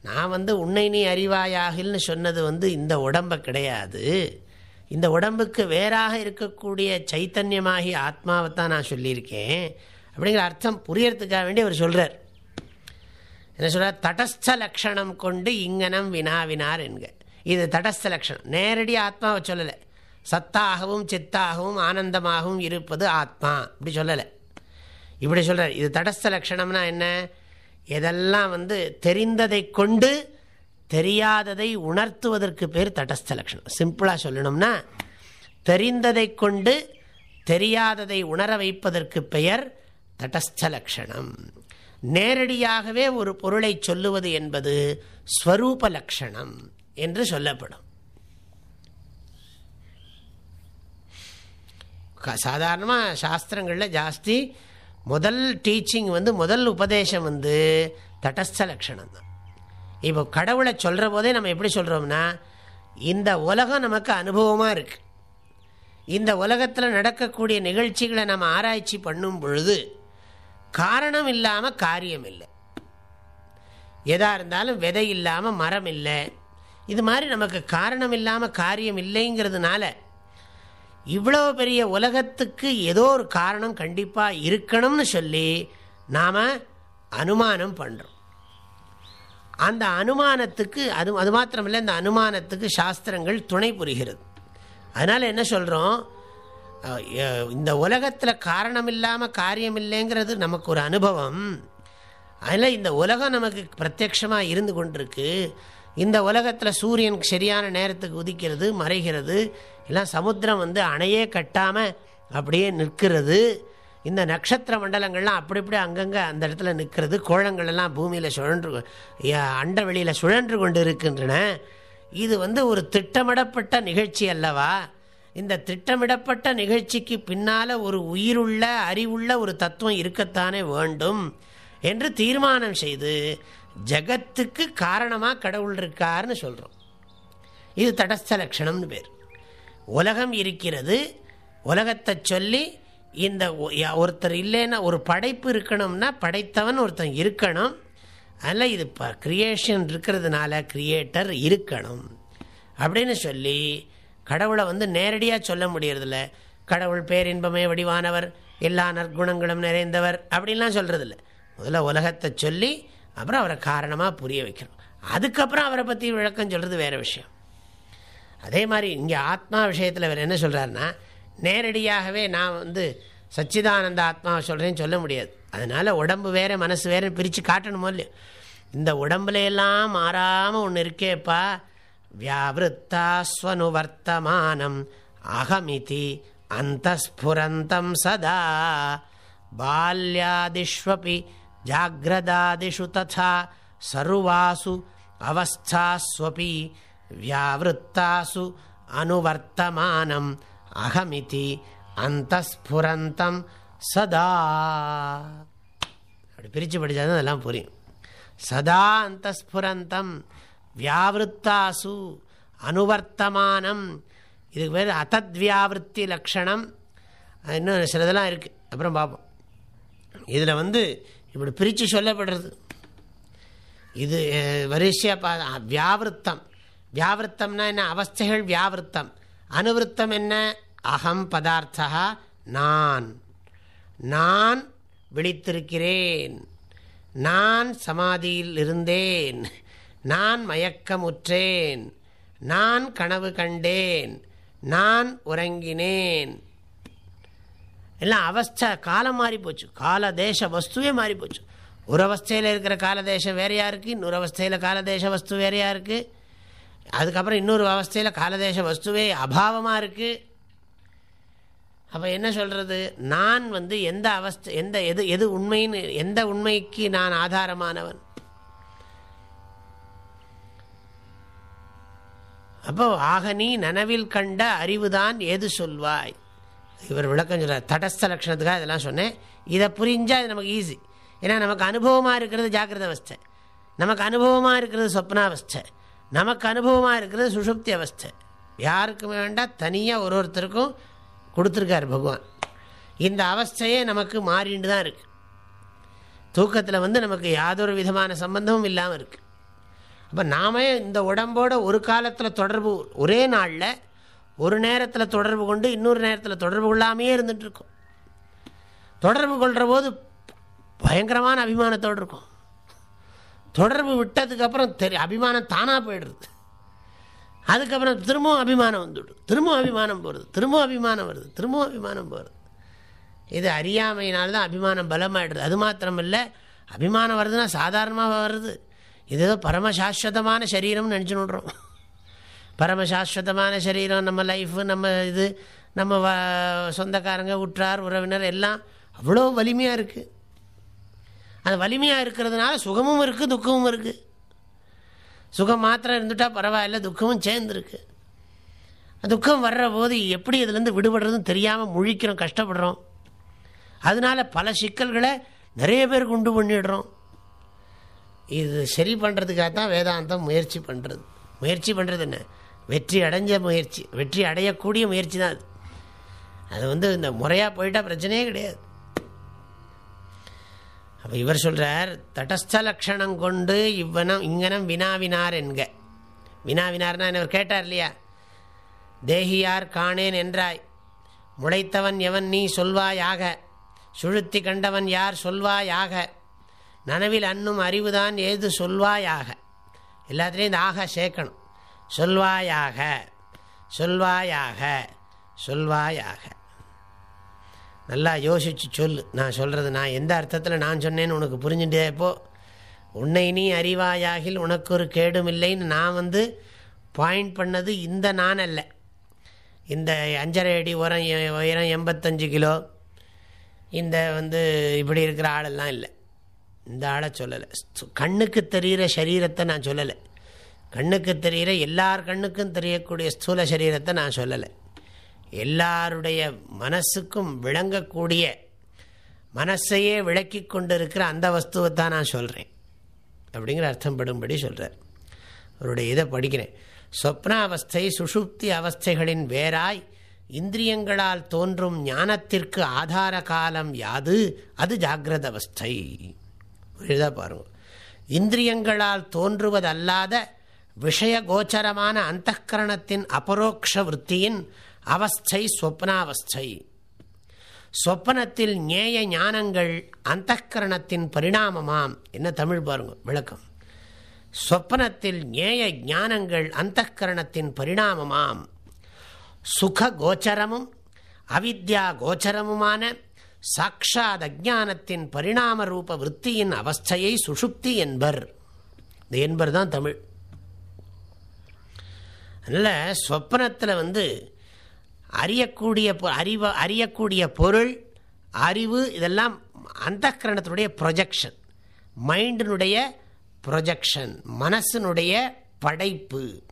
நான் வந்து உன்னை நீ அறிவாயாகில்னு சொன்னது வந்து இந்த உடம்பை கிடையாது. இந்த உடம்புக்கு வேறாக இருக்கக்கூடிய சைத்தன்யமாகி ஆத்மாவை தான் நான் சொல்லியிருக்கேன். அப்படிங்கிற அர்த்தம் புரியறதுக்காக வேண்டி அவர் சொல்கிறார் என்ன சொல்கிறார் தடஸ்த லக்ஷணம் கொண்டு இங்கனம் வினாவினார் என்க. இது தடஸ்த லக்ஷணம். நேரடி ஆத்மாவை சொல்லலை. சத்தாகவும் சித்தாகவும் ஆனந்தமாகவும் இருப்பது ஆத்மா. அப்படி சொல்லலை. இப்படி சொல்கிறார் இது தடஸ்த லக்ஷணம்னா என்ன? எதெல்லாம் வந்து தெரிந்ததை கொண்டு தெரியாததை உணர்த்துவதற்கு பேர் தடஸ்த லட்சணம் சிம்பிளாக சொல்லணும்னா தெரிந்ததை கொண்டு தெரியாததை உணர வைப்பதற்கு பெயர் தடஸ்த லட்சணம் நேரடியாகவே ஒரு பொருளை சொல்லுவது என்பது ஸ்வரூப லட்சணம் என்று சொல்லப்படும். சாதாரணமாக சாஸ்திரங்களில் ஜாஸ்தி முதல் டீச்சிங் வந்து முதல் உபதேசம் வந்து தடஸ்த லட்சணம் தான். இப்போ கடவுளை சொல்கிற போதே நம்ம எப்படி சொல்கிறோம்னா இந்த உலகம் நமக்கு அனுபவமாக இருக்குது இந்த உலகத்தில் நடக்கக்கூடிய நிகழ்ச்சிகளை நம்ம ஆராய்ச்சி பண்ணும் பொழுது காரணம் இல்லாமல் காரியம் இல்லை. எதாக இருந்தாலும் விதை இல்லாமல் மரம் இல்லை. இது மாதிரி நமக்கு காரணம் இல்லாமல் காரியம் இல்லைங்கிறதுனால இவ்வளோ பெரிய உலகத்துக்கு ஏதோ ஒரு காரணம் கண்டிப்பாக இருக்கணும்னு சொல்லி நாம் அனுமானம் பண்ணுறோம் அந்த அனுமானத்துக்கு அது அது மாத்திரமில்லை இந்த அனுமானத்துக்கு சாஸ்திரங்கள் துணை புரிகிறது. அதனால் என்ன சொல்கிறோம் இந்த உலகத்தில் காரணம் இல்லாமல் காரியம் இல்லைங்கிறது நமக்கு ஒரு அனுபவம். அதில் இந்த உலகம் நமக்கு பிரத்யட்சமாக இருந்து கொண்டிருக்கு. இந்த உலகத்தில் சூரியன் சரியான நேரத்துக்கு உதிக்கிறது மறைகிறது. எல்லாம் சமுத்திரம் வந்து அணையே கட்டாமல் அப்படியே நிற்கிறது. இந்த நட்சத்திர மண்டலங்கள்லாம் அப்படி இப்படி அங்கங்கே அந்த இடத்துல நிற்கிறது. கோழங்கள்லாம் பூமியில் சுழன்று அண்ட வெளியில் சுழன்று கொண்டு இருக்கின்றன இது வந்து ஒரு திட்டமிடப்பட்ட நிகழ்ச்சி அல்லவா? இந்த திட்டமிடப்பட்ட நிகழ்ச்சிக்கு பின்னால் ஒரு உயிருள்ள அறிவுள்ள ஒரு தத்துவம் இருக்கத்தானே வேண்டும் என்று தீர்மானம் செய்து ஜகத்துக்கு காரணமாக கடவுள் இருக்காருன்னு சொல்கிறோம் இது தடஸ்த லட்சணம்னு பேர். உலகம் இருக்கிறது. உலகத்தை சொல்லி இந்த ஒருத்தர் இல்லைன்னா ஒரு படைப்பு இருக்கணும்னா படைத்தவன் ஒருத்தன் இருக்கணும். அதனால் இது இப்போ க்ரியேஷன் இருக்கிறதுனால கிரியேட்டர் இருக்கணும். அப்படின்னு சொல்லி கடவுளை வந்து நேரடியாக சொல்ல முடியறதில்ல. கடவுள் பேரின்பமே வடிவானவர் எல்லா நற்குணங்களும் நிறைந்தவர் அப்படின்லாம் சொல்கிறதில்ல முதல்ல உலகத்தை சொல்லி அப்புறம் அவரை காரணமாக புரிய வைக்கிறோம் அதுக்கப்புறம் அவரை பற்றி விளக்கம் சொல்கிறது வேறு விஷயம். அதே மாதிரி இங்கே ஆத்மா விஷயத்தில் அவர் என்ன சொல்கிறாருன்னா நேரடியாகவே நான் வந்து சச்சிதானந்த ஆத்மாவை சொல்கிறேன்னு சொல்ல முடியாது. அதனால் உடம்பு வேறு மனசு வேறு பிரித்து காட்டணுமோ இல்லையோ? இந்த உடம்புல எல்லாம் மாறாமல் ஒன்று இருக்கேப்பா. வியாவிருத்தாஸ்வனுவர்த்தமானம் அகமிதி அந்தஸ்புரந்தம் சதா. பால்யாதிஷ்வபி ஜாகிரதாதிஷு ததா. சர்வாசு அவஸ்தாஸ்வபி வியாவிருத்தாசு அனுவர்த்தமானம் அகமிதி அந்தஸ்புரந்தம் சதா அப்படி பிரித்து படித்தாதான் அதெல்லாம் புரியும் சதா அந்தஸ்புரந்தம் வியாவிருத்தாசு அனுவர்த்தமானம் இதுக்கு பேர் அத்தத்வியாவிருத்தி லக்ஷணம் இன்னும் சிலதெல்லாம் இருக்குது அப்புறம் பார்ப்போம் இதில் வந்து இப்படி பிரித்து சொல்லப்படுறது இது வரிசையாக பா வியாவிருத்தம் வியாவிரத்தம்னா என்ன? அவஸ்தைகள் வியாவிருத்தம். அனுவருத்தம் என்ன? அகம் பதார்த்தா நான். நான் விழித்திருக்கிறேன். நான் சமாதியில் இருந்தேன். நான் மயக்கமுற்றேன். நான் கனவு கண்டேன். நான் உறங்கினேன். எல்லாம் அவஸ்தை காலம் மாறி போச்சு. கால தேச வஸ்துவே மாறி போச்சு. ஒரு அவஸ்தையில் இருக்கிற காலதேசம் வேறையா இருக்குது இன்னொரு அவஸ்தையில் காலதேச வஸ்து வேறையா இருக்குது அதுக்கப்புறம் இன்னொரு அவஸ்தையில் காலதேச வஸ்துவே அபாவமாக இருக்குது அப்போ என்ன சொல்கிறது நான் வந்து எந்த அவஸ்தை எந்த எது எது உண்மைன்னு எந்த உண்மைக்கு நான் ஆதாரமானவன்? அப்போ ஆக நீ நனவில் கண்ட அறிவுதான் ஏது சொல்வாய்? இவர் விளக்கம் சொல்கிறார் தடஸ்த லட்சணத்துக்காக இதெல்லாம் சொன்னேன். இதை புரிஞ்சால் இது நமக்கு ஈஸி ஏன்னா நமக்கு அனுபவமாக இருக்கிறது ஜாக்கிரத அவஸ்தை நமக்கு அனுபவமாக இருக்கிறது சொப்னாவஸ்தை. நமக்கு அனுபவமாக இருக்கிறது சுஷுப்தி அவஸ்தை. யாருக்குமே வேண்டாம் தனியாக ஒரு ஒருத்தருக்கும் கொடுத்துருக்கார் பகவான். இந்த அவஸ்தையே நமக்கு மாறிண்டு தான் இருக்குது தூக்கத்தில் வந்து நமக்கு யாதொரு விதமான சம்பந்தமும் இல்லாமல் இருக்குது அப்போ நாம இந்த உடம்போட ஒரு காலத்தில் தொடர்பு ஒரே நாளில் ஒரு நேரத்தில் தொடர்பு கொண்டு இன்னொரு நேரத்தில் தொடர்பு கொள்ளாமையே இருந்துகிட்ருக்கோம் தொடர்பு கொள்கிற போது பயங்கரமான அபிமானத்தோடு இருக்கும். தொடர்பு விட்டதுக்கப்புறம் தெரி அபிமானம் தானாக போயிடுறது. அதுக்கப்புறம் திரும்பவும் அபிமானம் வந்துவிடும் திரும்பவும் அபிமானம் போகிறது திரும்பவும் அபிமானம் வருது. திரும்பவும் அபிமானம் போகிறது இது அறியாமையினால்தான் அபிமானம் பலமாயிடுது. அது மாத்திரம் இல்லை அபிமானம் வருதுன்னா சாதாரணமாக வருது. இது ஏதோ பரமசாஸ்வதமான சரீரம்னு நினச்சின்னு விட்றோம் பரமசாஸ்வதமான சரீரம் நம்ம லைஃபு நம்ம இது நம்ம வ சொந்தக்காரங்க உற்றார் உறவினர் எல்லாம் அவ்வளோ வலிமையாக இருக்குது அது வலிமையாக இருக்கிறதுனால சுகமும் இருக்குது துக்கமும் இருக்குது சுகம் மாத்திரம் இருந்துட்டால் பரவாயில்ல துக்கமும் சேர்ந்துருக்கு. துக்கம் வர்ற போது எப்படி இதுலேருந்து விடுபடுறதுன்னு தெரியாமல் முழிக்கிறோம் கஷ்டப்படுறோம். அதனால் பல சிக்கல்களை நிறைய பேருக்கு உண்டு பண்ணிடுறோம். இது சரி பண்ணுறதுக்காக தான் வேதாந்தம் முயற்சி பண்ணுறது முயற்சி பண்ணுறது என்ன? வெற்றி அடைஞ்ச முயற்சி வெற்றி அடையக்கூடிய முயற்சி தான் அது. அது வந்து இந்த முறையாக போயிட்டால் பிரச்சனையே கிடையாது. அப்போ இவர் சொல்கிறார் தடஸ்த லக்ஷணம் கொண்டு இவ்வனம் இங்கனம் வினாவினார் என்க. வினாவினார்னா இவர் கேட்டார் இல்லையா? தேகியார் காணேன் என்றாய். முளைத்தவன் எவன் நீ சொல்வாயாக? சுழுத்தி கண்டவன் யார் சொல்வாயாக? நனவில் அன்னும் அறிவுதான் ஏது சொல்வாயாக? எல்லாத்துலேயும் இந்த ஆக சேர்க்கணும். சொல்வாயாக சொல்வாயாக சொல்வாயாக. நல்லா யோசிச்சு சொல்லு. நான் சொல்கிறது நான் எந்த அர்த்தத்தில் நான் சொன்னேன்னு உனக்கு புரிஞ்சுட்டே இப்போ உன்னை நீ அறிவாயாகில் உனக்கு ஒரு கேடும் இல்லைன்னு நான் வந்து பாயிண்ட் பண்ணது இந்த நான் அல்ல. இந்த அஞ்சரை அடி உரம் உயரம் எண்பத்தஞ்சு கிலோ. இந்த வந்து இப்படி இருக்கிற ஆளெல்லாம் இல்லை. இந்த ஆளை சொல்லலை. கண்ணுக்கு தெரிகிற சரீரத்தை நான் சொல்லலை. கண்ணுக்கு தெரிகிற எல்லார் கண்ணுக்கும் தெரியக்கூடிய ஸ்தூல சரீரத்தை நான் சொல்லலை. எல்லாருடைய மனசுக்கும் விளங்கக்கூடிய மனசையே விளக்கி கொண்டிருக்கிற அந்த வஸ்துவை தான் நான் சொல்கிறேன் அப்படிங்கிற அர்த்தம் படும்படி சொல்கிறார் அவருடைய இதை படிக்கிறேன். சொப்னாவஸ்தை சுஷுப்தி அவஸ்தைகளின் வேறாய் இந்திரியங்களால் தோன்றும் ஞானத்திற்கு ஆதார காலம் யாது? அது ஜாகிரத அவஸ்தை இதாக பாருங்க. இந்திரியங்களால் தோன்றுவதல்லாத விஷய கோச்சரமான அந்தகரணத்தின் அபரோக்ஷ விற்த்தியின் அவஸ்தை ஸ்வப்னாவஸ்தை சொப்பனத்தில் ஞேய ஞானங்கள் அந்த கரணத்தின் பரிணாமமாம். என்ன தமிழ் பாருங்க விளக்கம். சொப்பனத்தில் ஞேய ஞானங்கள் அந்த கரணத்தின் பரிணாமமாம். சுக கோச்சரமும் அவித்யா கோச்சரமுமான சாட்சாத் அஜானத்தின் பரிணாம ரூப விற்த்தியின் அவஸ்தையை சுஷுப்தி என்பர். இந்த என்பர் தான் தமிழ். அதனால் ஸ்வப்னத்தில் வந்து அறியக்கூடிய அறிவ அறியக்கூடிய பொருள் அறிவு இதெல்லாம் அந்த கரணத்தினுடைய ப்ரொஜெக்ஷன் மைண்டினுடைய ப்ரொஜெக்ஷன் மனசினுடைய படைப்பு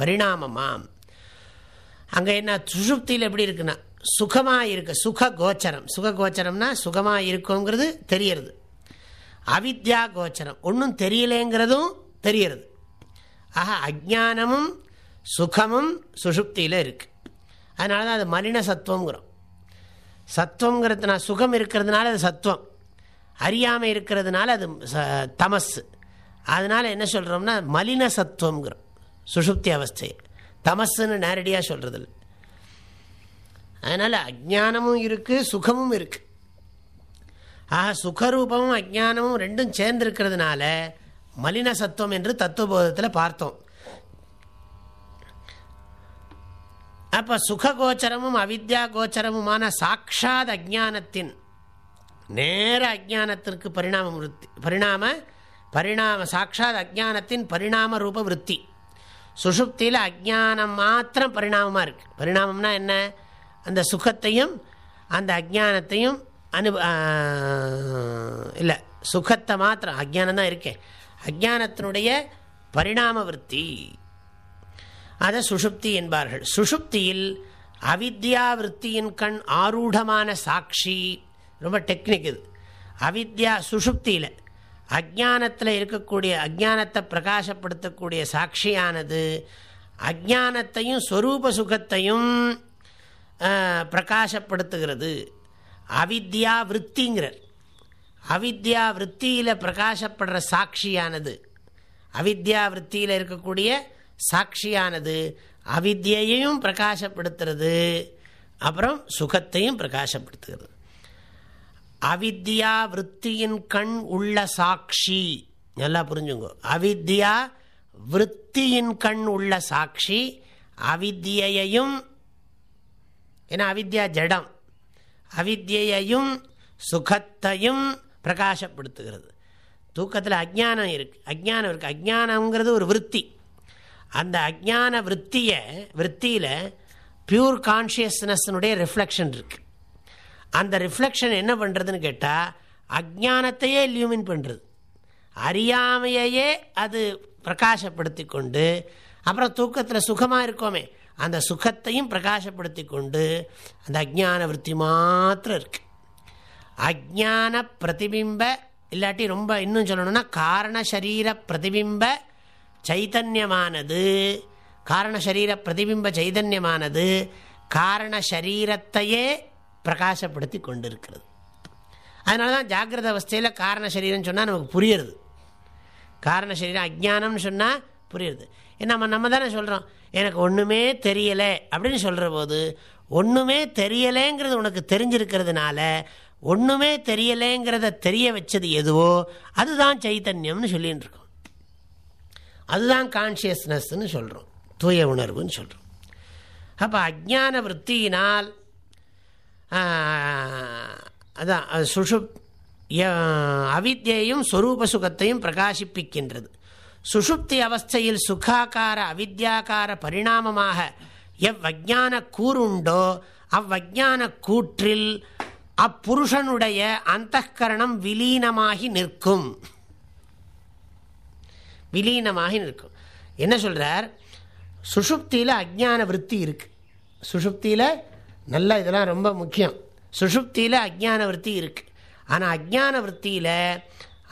பரிணாமமாம். அங்கே என்ன சுஷுப்தியில் எப்படி இருக்குன்னா சுகமாக இருக்கு சுக கோச்சரம் சுக கோச்சரம்னா சுகமாக இருக்குங்கிறது தெரியறது அவித்யா கோச்சரம் ஒன்றும் தெரியலேங்கிறதும் தெரியறது ஆக அஜானமும் சுகமும் சுஷுப்தியில் இருக்குது அதனால தான் அது மலின சத்துவங்கிறோம் சத்துவங்கிறது நான் சுகம் இருக்கிறதுனால அது சத்துவம். அறியாமல் இருக்கிறதுனால அது தமஸ் அதனால் என்ன சொல்கிறோம்னா மலின சத்துவங்கிறோம் சுஷுப்தி அவஸ்தை தமஸுன்னு நேரடியாக சொல்கிறதில்ல அதனால் அஜானமும் இருக்குது சுகமும் இருக்குது ஆக சுகரூபமும் அஜானமும் ரெண்டும் சேர்ந்துருக்கிறதுனால மலின சத்துவம் என்று தத்துவபோதத்தில் பார்த்தோம். அப்போ சுககோச்சரமும் அவித்யா கோச்சரமுமான சாட்சாத் அஜானத்தின் நேர அஜானத்திற்கு பரிணாம விருத்தி பரிணாம பரிணாம சாட்சாத் அஜானத்தின் பரிணாம ரூப விற்பி சுஷுப்தியில் அஜானம் மாத்திரம் பரிணாமமாக இருக்குது பரிணாமம்னா என்ன? அந்த சுகத்தையும் அந்த அஜானத்தையும் அனு இல்லை சுகத்தை மாத்திரம் அஜானம் தான் இருக்கேன் அஜானத்தினுடைய பரிணாம விற்பி அதை சுஷுப்தி என்பார்கள். சுஷுப்தியில் அவித்யா விற்த்தியின் கண் ஆரூடமான சாட்சி ரொம்ப டெக்னிக் இது. அவித்யா சுஷுப்தியில் அஜானத்தில் இருக்கக்கூடிய அஜானத்தை பிரகாசப்படுத்தக்கூடிய சாட்சியானது அஜானத்தையும் ஸ்வரூப சுகத்தையும் பிரகாசப்படுத்துகிறது. அவித்யா விற்த்திங்கிறார் அவித்யா விற்த்தியில் பிரகாசப்படுற சாட்சியானது. அவித்யா விற்த்தியில் இருக்கக்கூடிய சாட்சியானது அவித்தியையும் பிரகாசப்படுத்துறது. அப்புறம் சுகத்தையும் பிரகாசப்படுத்துகிறது. அவித்யா விற்த்தியின் கண் உள்ள சாட்சி. நல்லா புரிஞ்சுங்க. அவித்யா விற்த்தியின் கண் உள்ள சாட்சி. அவித்தியையும் ஏன்னா அவித்யா ஜடம். அவித்தியையும் சுகத்தையும் பிரகாசப்படுத்துகிறது. தூக்கத்தில் அஜ்ஞானம் இருக்குது அஜ்ஞானம் இருக்குது அஜ்ஞானங்கிறது ஒரு விற்பி அந்த அஜான விற்த்தியை விற்த்தியில் பியூர் கான்ஷியஸ்னஸ்னுடைய ரிஃப்ளெக்ஷன் இருக்குது அந்த ரிஃப்ளெக்ஷன் என்ன பண்ணுறதுன்னு கேட்டால் அஜானத்தையே லியூமின் பண்ணுறது அறியாமையே அது பிரகாசப்படுத்தி கொண்டு அப்புறம் தூக்கத்தில் சுகமாக இருக்கோமே அந்த சுகத்தையும் பிரகாசப்படுத்தி கொண்டு அந்த அஜான விற்பி மாத்திரம் இருக்குது அஜான பிரதிபிம்ப இல்லாட்டி ரொம்ப இன்னும் சொல்லணும்னா காரண சரீர பிரதிபிம்ப சைதன்யமானது. காரணசரீர பிரதிபிம்ப சைதன்யமானது காரண சரீரத்தையே பிரகாசப்படுத்தி கொண்டிருக்கிறது. அதனால தான் ஜாகிரத அவஸ்தையில் காரண சரீரம் சொன்னால் நமக்கு புரியுறது. காரண சரீரம் அஜானம்னு சொன்னால் புரியுறது. நம்ம நம்ம தானே சொல்கிறோம் எனக்கு ஒன்றுமே தெரியலை அப்படின்னு சொல்கிற போது ஒன்றுமே தெரியலேங்கிறது உனக்கு தெரிஞ்சிருக்கிறதுனால ஒன்றுமே தெரியலேங்கிறத தெரிய வச்சது எதுவோ அதுதான் சைத்தன்யம்னு சொல்லின்னு இருக்கோம். அதுதான் கான்ஷியஸ்னஸ்ன்னு சொல்கிறோம் தூய உணர்வுன்னு சொல்கிறோம் அப்போ அஜான விற்த்தியினால் அதான் சுஷுப் அவித்யையும் ஸ்வரூப சுகத்தையும் பிரகாசிப்பிக்கின்றது. சுஷுப்தி அவஸ்தையில் சுகாக்கார அவித்யாக்கார பரிணாமமாக எவ்வஜான கூறுண்டோ அவ்வஜான கூற்றில் அப்புருஷனுடைய அந்தகரணம் விலீனமாகி நிற்கும். விலீனமாக நிற்கும் என்ன சொல்கிறார் சுஷுப்தியில் அஜான விற்பி இருக்குது சுஷுப்தியில் நல்லா இதெல்லாம் ரொம்ப முக்கியம். சுஷுப்தியில் அஜான விற்பி இருக்குது ஆனால் அஜான விற்த்தியில்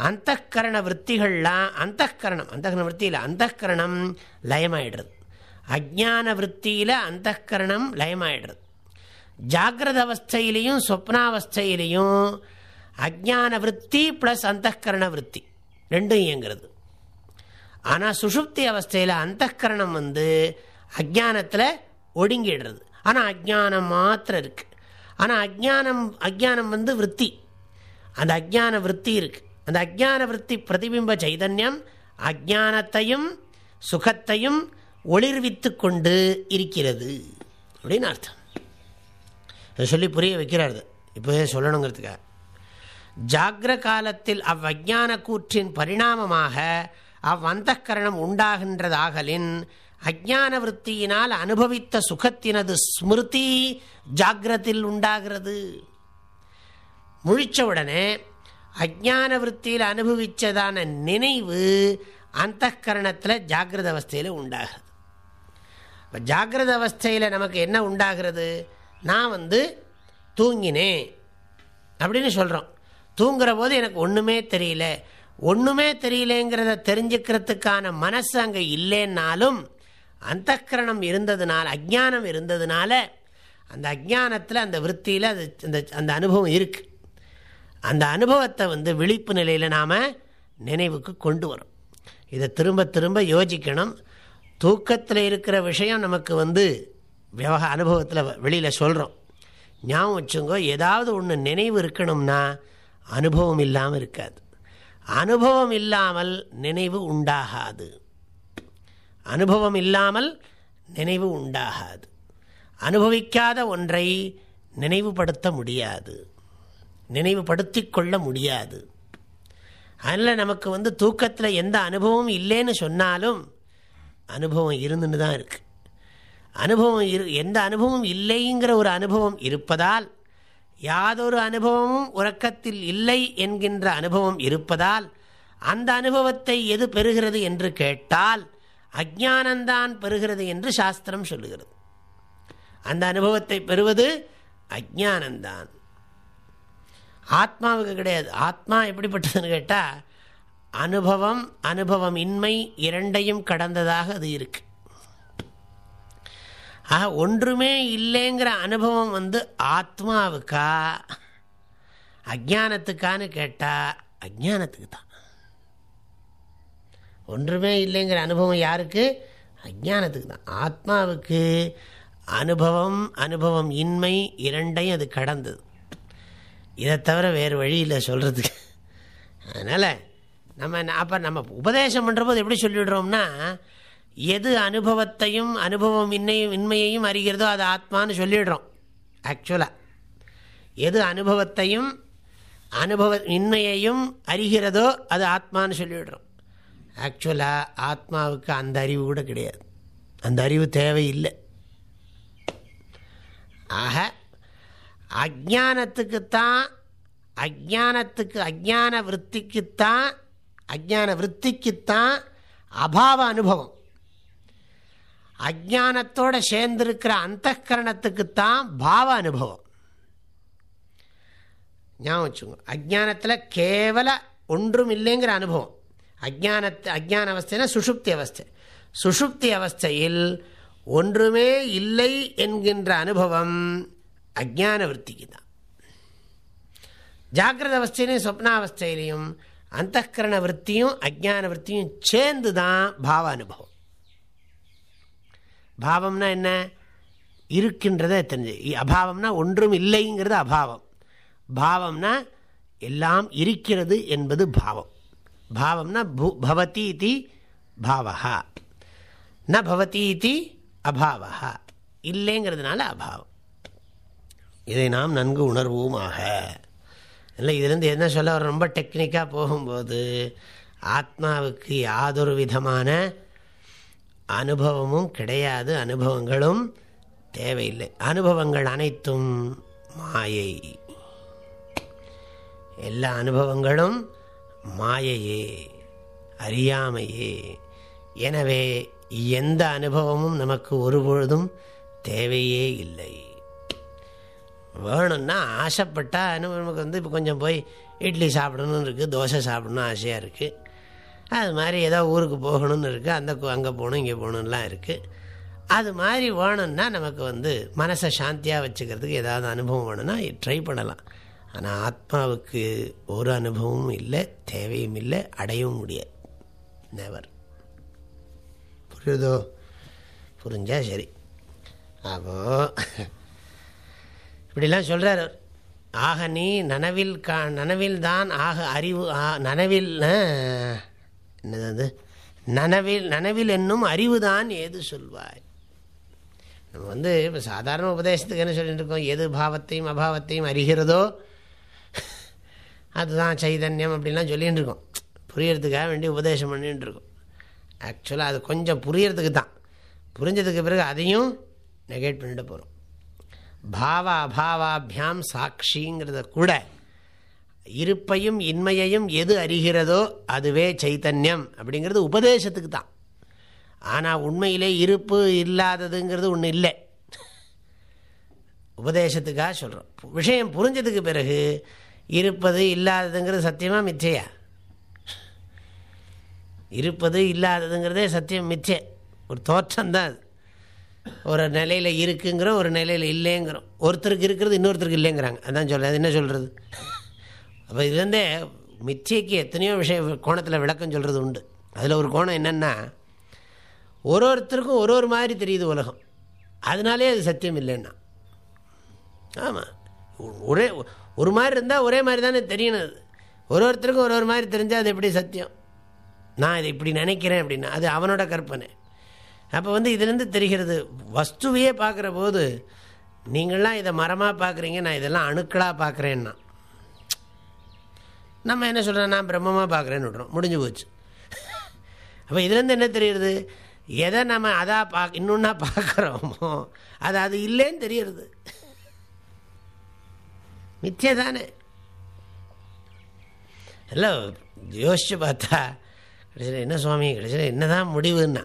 அந்தகரண விற்த்திகள்லாம் அந்தகரணம் அந்தகரண விற்த்தியில் அந்தகரணம் லயமாயிடுறது. அஜான விற்த்தியில் அந்தகரணம் லயமாயிடுறது. ஜாகிரத அவஸ்தையிலையும் சொப்னாவஸ்தையிலையும் அஜான விற்பி ப்ளஸ் அந்தகரண விற்பி ரெண்டும் இயங்குறது. ஆனால் சுஷுப்தி அவஸ்தையில் அந்தகரணம் வந்து அஜானத்தில் ஒடுங்கிடுறது. ஆனால் அஜானம் மாத்திரம் இருக்குது ஆனால் அஜானம் அஜானம் வந்து விற்பி. அந்த அஜான விற்பி இருக்குது அந்த அஜான விற்பி பிரதிபிம்ப சைதன்யம் அஜானத்தையும் சுகத்தையும் ஒளிர்வித்து கொண்டு இருக்கிறது. அப்படின்னு அர்த்தம். அதை சொல்லி புரிய வைக்கிறார். இப்போதே சொல்லணுங்கிறதுக்காக. ஜாகிர காலத்தில் அவ்வஜான கூற்றின் பரிணாமமாக அவ்வந்தக்கரணம் உண்டாகின்றதாகலின் அஜான விற்த்தியினால் அனுபவித்த சுகத்தினது ஸ்மிருதி ஜாகிரத்தில் உண்டாகிறது. முழிச்ச உடனே அஜான விற்த்தியில் அனுபவித்ததான நினைவு அந்த கரணத்தில் ஜாகிரத அவஸ்தையில் உண்டாகிறது. இப்போ ஜாகிரத அவஸ்தையில் நமக்கு என்ன உண்டாகிறது? நான் வந்து தூங்கினேன் அப்படின்னு சொல்கிறோம் தூங்குற போது எனக்கு ஒன்றுமே தெரியல. ஒன்றுமே தெரியலேங்கிறத தெரிஞ்சுக்கிறதுக்கான மனசு அங்கே இல்லைன்னாலும் அந்தக்கரணம் இருந்ததுனால அஜானம் இருந்ததுனால அந்த அஜானத்தில் அந்த விற்த்தியில் அது அந்த அந்த அனுபவம் இருக்குது அந்த அனுபவத்தை வந்து விழிப்பு நிலையில் நாம் நினைவுக்கு கொண்டு வரும். இதை திரும்ப திரும்ப யோசிக்கணும். தூக்கத்தில் இருக்கிற விஷயம் நமக்கு வந்து விவக அனுபவத்தில் வெளியில் சொல்கிறோம் ஞாபகம் வச்சுங்கோ ஏதாவது ஒன்று நினைவு இருக்கணும்னா அனுபவம் இல்லாமல் இருக்காது. அனுபவம் இல்லாமல் நினைவு உண்டாகாது. அனுபவம் இல்லாமல் நினைவு உண்டாகாது. அனுபவிக்காத ஒன்றை நினைவுபடுத்த முடியாது. நினைவுபடுத்தி கொள்ள முடியாது. அதில் நமக்கு வந்து தூக்கத்தில் எந்த அனுபவமும் இல்லைன்னு சொன்னாலும் அனுபவம் இருந்துன்னு தான் இருக்குது அனுபவம் இரு எந்த அனுபவம் இல்லைங்கிற ஒரு அனுபவம் இருப்பதால் யாதொரு அனுபவமும் உறக்கத்தில் இல்லை என்கின்ற அனுபவம் இருப்பதால் அந்த அனுபவத்தை எது பெறுகிறது என்று கேட்டால் அஜானந்தான் பெறுகிறது என்று சாஸ்திரம் சொல்லுகிறது. அந்த அனுபவத்தை பெறுவது அஜானந்தான் ஆத்மாவுக்கு கிடையாது. ஆத்மா எப்படிப்பட்டதுன்னு கேட்டால் அனுபவம் அனுபவம் இன்மை இரண்டையும் கடந்ததாக அது இருக்கு. ஆ ஒன்றுமே இல்லைங்கிற அனுபவம் வந்து ஆத்மாவுக்கா? அஜானத்துக்கான்னு கேட்டால் அஜானத்துக்கு தான் ஒன்றுமே இல்லைங்கிற அனுபவம் யாருக்கு? அஜானத்துக்கு தான் ஆத்மாவுக்கு அனுபவம் அனுபவம் இன்மை இரண்டையும் அது கடந்தது. இதை தவிர வேறு வழியில் சொல்கிறதுக்கு அதனால் நம்ம அப்போ நம்ம உபதேசம் பண்ணுறபோது எப்படி சொல்லிடுறோம்னா எது அனுபவத்தையும் அனுபவம் இன்னையும் இன்மையையும் அறிகிறதோ அது ஆத்மான்னு சொல்லிடுறோம். ஆக்சுவலாக எது அனுபவத்தையும் அனுபவ இன்மையையும் அறிகிறதோ அது ஆத்மான்னு சொல்லிவிடுறோம் ஆக்சுவலாக ஆத்மாவுக்கு அந்த அறிவு கூட கிடையாது. அந்த அறிவு தேவையில்லை. ஆக அஜானத்துக்குத்தான் அஜானத்துக்கு அஜான விற்பிக்குத்தான் அஜான விற்பிக்குத்தான் அபாவ அனுபவம். அஜானத்தோட சேர்ந்திருக்கிற அந்த கரணத்துக்குத்தான் பாவ அனுபவம். ஞாபகம் வச்சுங்க அஜானத்தில் கேவல ஒன்றும் இல்லைங்கிற அனுபவம். அஜானத்து அஜான அவஸ்தைனா சுஷுப்தி அவஸ்தை. சுஷுப்தி அவஸ்தையில் ஒன்றுமே இல்லை என்கின்ற அனுபவம் அஜான விற்பிக்கு தான். ஜாகிரத அவஸ்தையிலையும் சொப்னாவஸ்தையிலையும் அந்தகரண விற்த்தியும் அஜான விற்த்தியும் சேர்ந்து தான் பாவ அனுபவம். பாவம்னா என்ன? இருக்கின்றத தெரிஞ்சு. அபாவம்னா ஒன்றும் இல்லைங்கிறது அபாவம். பாவம்னா எல்லாம் இருக்கிறது என்பது பாவம். பாவம்னா பவதி இது பாவகா ந பவதி இது அபாவகா இல்லைங்கிறதுனால அபாவம். இதை நாம் நன்கு உணர்வோமாக. இல்லை இதுலேருந்து என்ன சொல்ல ரொம்ப டெக்னிக்காக போகும்போது ஆத்மாவுக்கு யாதொரு விதமான அனுபவமும் கிடையாது அனுபவங்களும் தேவையில்லை. அனுபவங்கள் அனைத்தும் மாயை. எல்லா அனுபவங்களும் மாயையே அறியாமையே. எனவே எந்த அனுபவமும் நமக்கு ஒருபொழுதும் தேவையே இல்லை. வேணும்னா ஆசைப்பட்டால் நமக்கு வந்து இப்போ கொஞ்சம் போய் இட்லி சாப்பிடணும்னு இருக்குது தோசை சாப்பிடணும் ஆசையாக இருக்குது அது மாதிரி ஏதோ ஊருக்கு போகணும்னு இருக்குது அந்த அங்கே போகணும் இங்கே போகணும்லாம் இருக்குது அது மாதிரி வேணும்னா நமக்கு வந்து மனசை சாந்தியாக வச்சுக்கிறதுக்கு ஏதாவது அனுபவம் வேணும்னா ட்ரை பண்ணலாம். ஆனால் ஆத்மாவுக்கு ஒரு அனுபவமும் இல்லை தேவையும் இல்லை அடையவும் முடியாது. நெவர் புரியுதோ? புரிஞ்சால் சரி. அப்போ இப்படிலாம் சொல்கிறார் ஆக நீ நனவில் கா நனவில் தான் ஆக அறிவு நனவில் என்னது? நனவில் நனவில் என்னும் அறிவுதான் ஏது சொல்வாய்? நம்ம வந்து இப்போ சாதாரண உபதேசத்துக்கு என்ன சொல்லிட்டு இருக்கோம்? எது பாவத்தையும் அபாவத்தையும் அறிகிறதோ அதுதான் சைதன்யம் அப்படின்லாம் சொல்லிகிட்டு இருக்கோம். புரியறதுக்காக வேண்டி உபதேசம் பண்ணிகிட்டு இருக்கோம். ஆக்சுவலாக அது கொஞ்சம் புரியறதுக்கு தான். புரிஞ்சதுக்கு பிறகு அதையும் நெகேட் பண்ணிட்டு போகிறோம் பாவ அபாவாபியாம் சாட்சிங்கிறத கூட இருப்பையும் இன்மையையும் எது அறிகிறதோ அதுவே சைத்தன்யம் அப்படிங்கிறது உபதேசத்துக்கு தான். ஆனால் உண்மையிலே இருப்பு இல்லாததுங்கிறது ஒன்று இல்லை. உபதேசத்துக்காக சொல்கிறோம் விஷயம் புரிஞ்சதுக்கு பிறகு இருப்பது இல்லாததுங்கிறது சத்தியமாக மிச்சையா? இருப்பது இல்லாததுங்கிறதே சத்தியம் மிச்சை. ஒரு தோற்றம்தான் அது. ஒரு நிலையில் இருக்குங்கிறோம் ஒரு நிலையில் இல்லைங்கிறோம். ஒருத்தருக்கு இருக்கிறது இன்னொருத்தருக்கு இல்லைங்கிறாங்க. அதான் சொல்கிறேன் என்ன சொல்கிறது அப்போ இதுலேருந்தே மிச்சைக்கு எத்தனையோ விஷயம் கோணத்தில் விளக்கம் சொல்கிறது உண்டு. அதில் ஒரு கோணம் என்னென்னா ஒரு ஒருத்தருக்கும் ஒரு ஒரு மாதிரி தெரியுது உலகம். அதனாலே அது சத்தியம் இல்லைன்னா. ஆமாம் ஒரே ஒரு மாதிரி இருந்தால் ஒரே மாதிரி தானே தெரியணும் அது. ஒரு ஒருத்தருக்கும் ஒரு ஒரு மாதிரி தெரிஞ்சால் அது எப்படி சத்தியம்? நான் இதை இப்படி நினைக்கிறேன் அப்படின்னா அது அவனோட கற்பனை. அப்போ வந்து இதுலேருந்து தெரிகிறது வஸ்துவையே பார்க்குற போது நீங்களாம் இதை மரமாக பார்க்குறீங்க நான் இதெல்லாம் அணுக்களாக பார்க்குறேன்னா. நம்ம என்ன சொல்கிறோம் நான் பிரம்மமாக பார்க்குறேன்னு விட்றோம் முடிஞ்சு போச்சு. அப்போ இதுலேருந்து என்ன தெரியுது எதை நம்ம அதாக பா இன்னொன்னா பார்க்குறோமோ அது அது இல்லைன்னு தெரியுறது. மித்திய தானே எல்லாம் யோசிச்சு பார்த்தா கடைசியில் என்ன சுவாமி கடைசியில் என்ன தான் முடிவுன்னா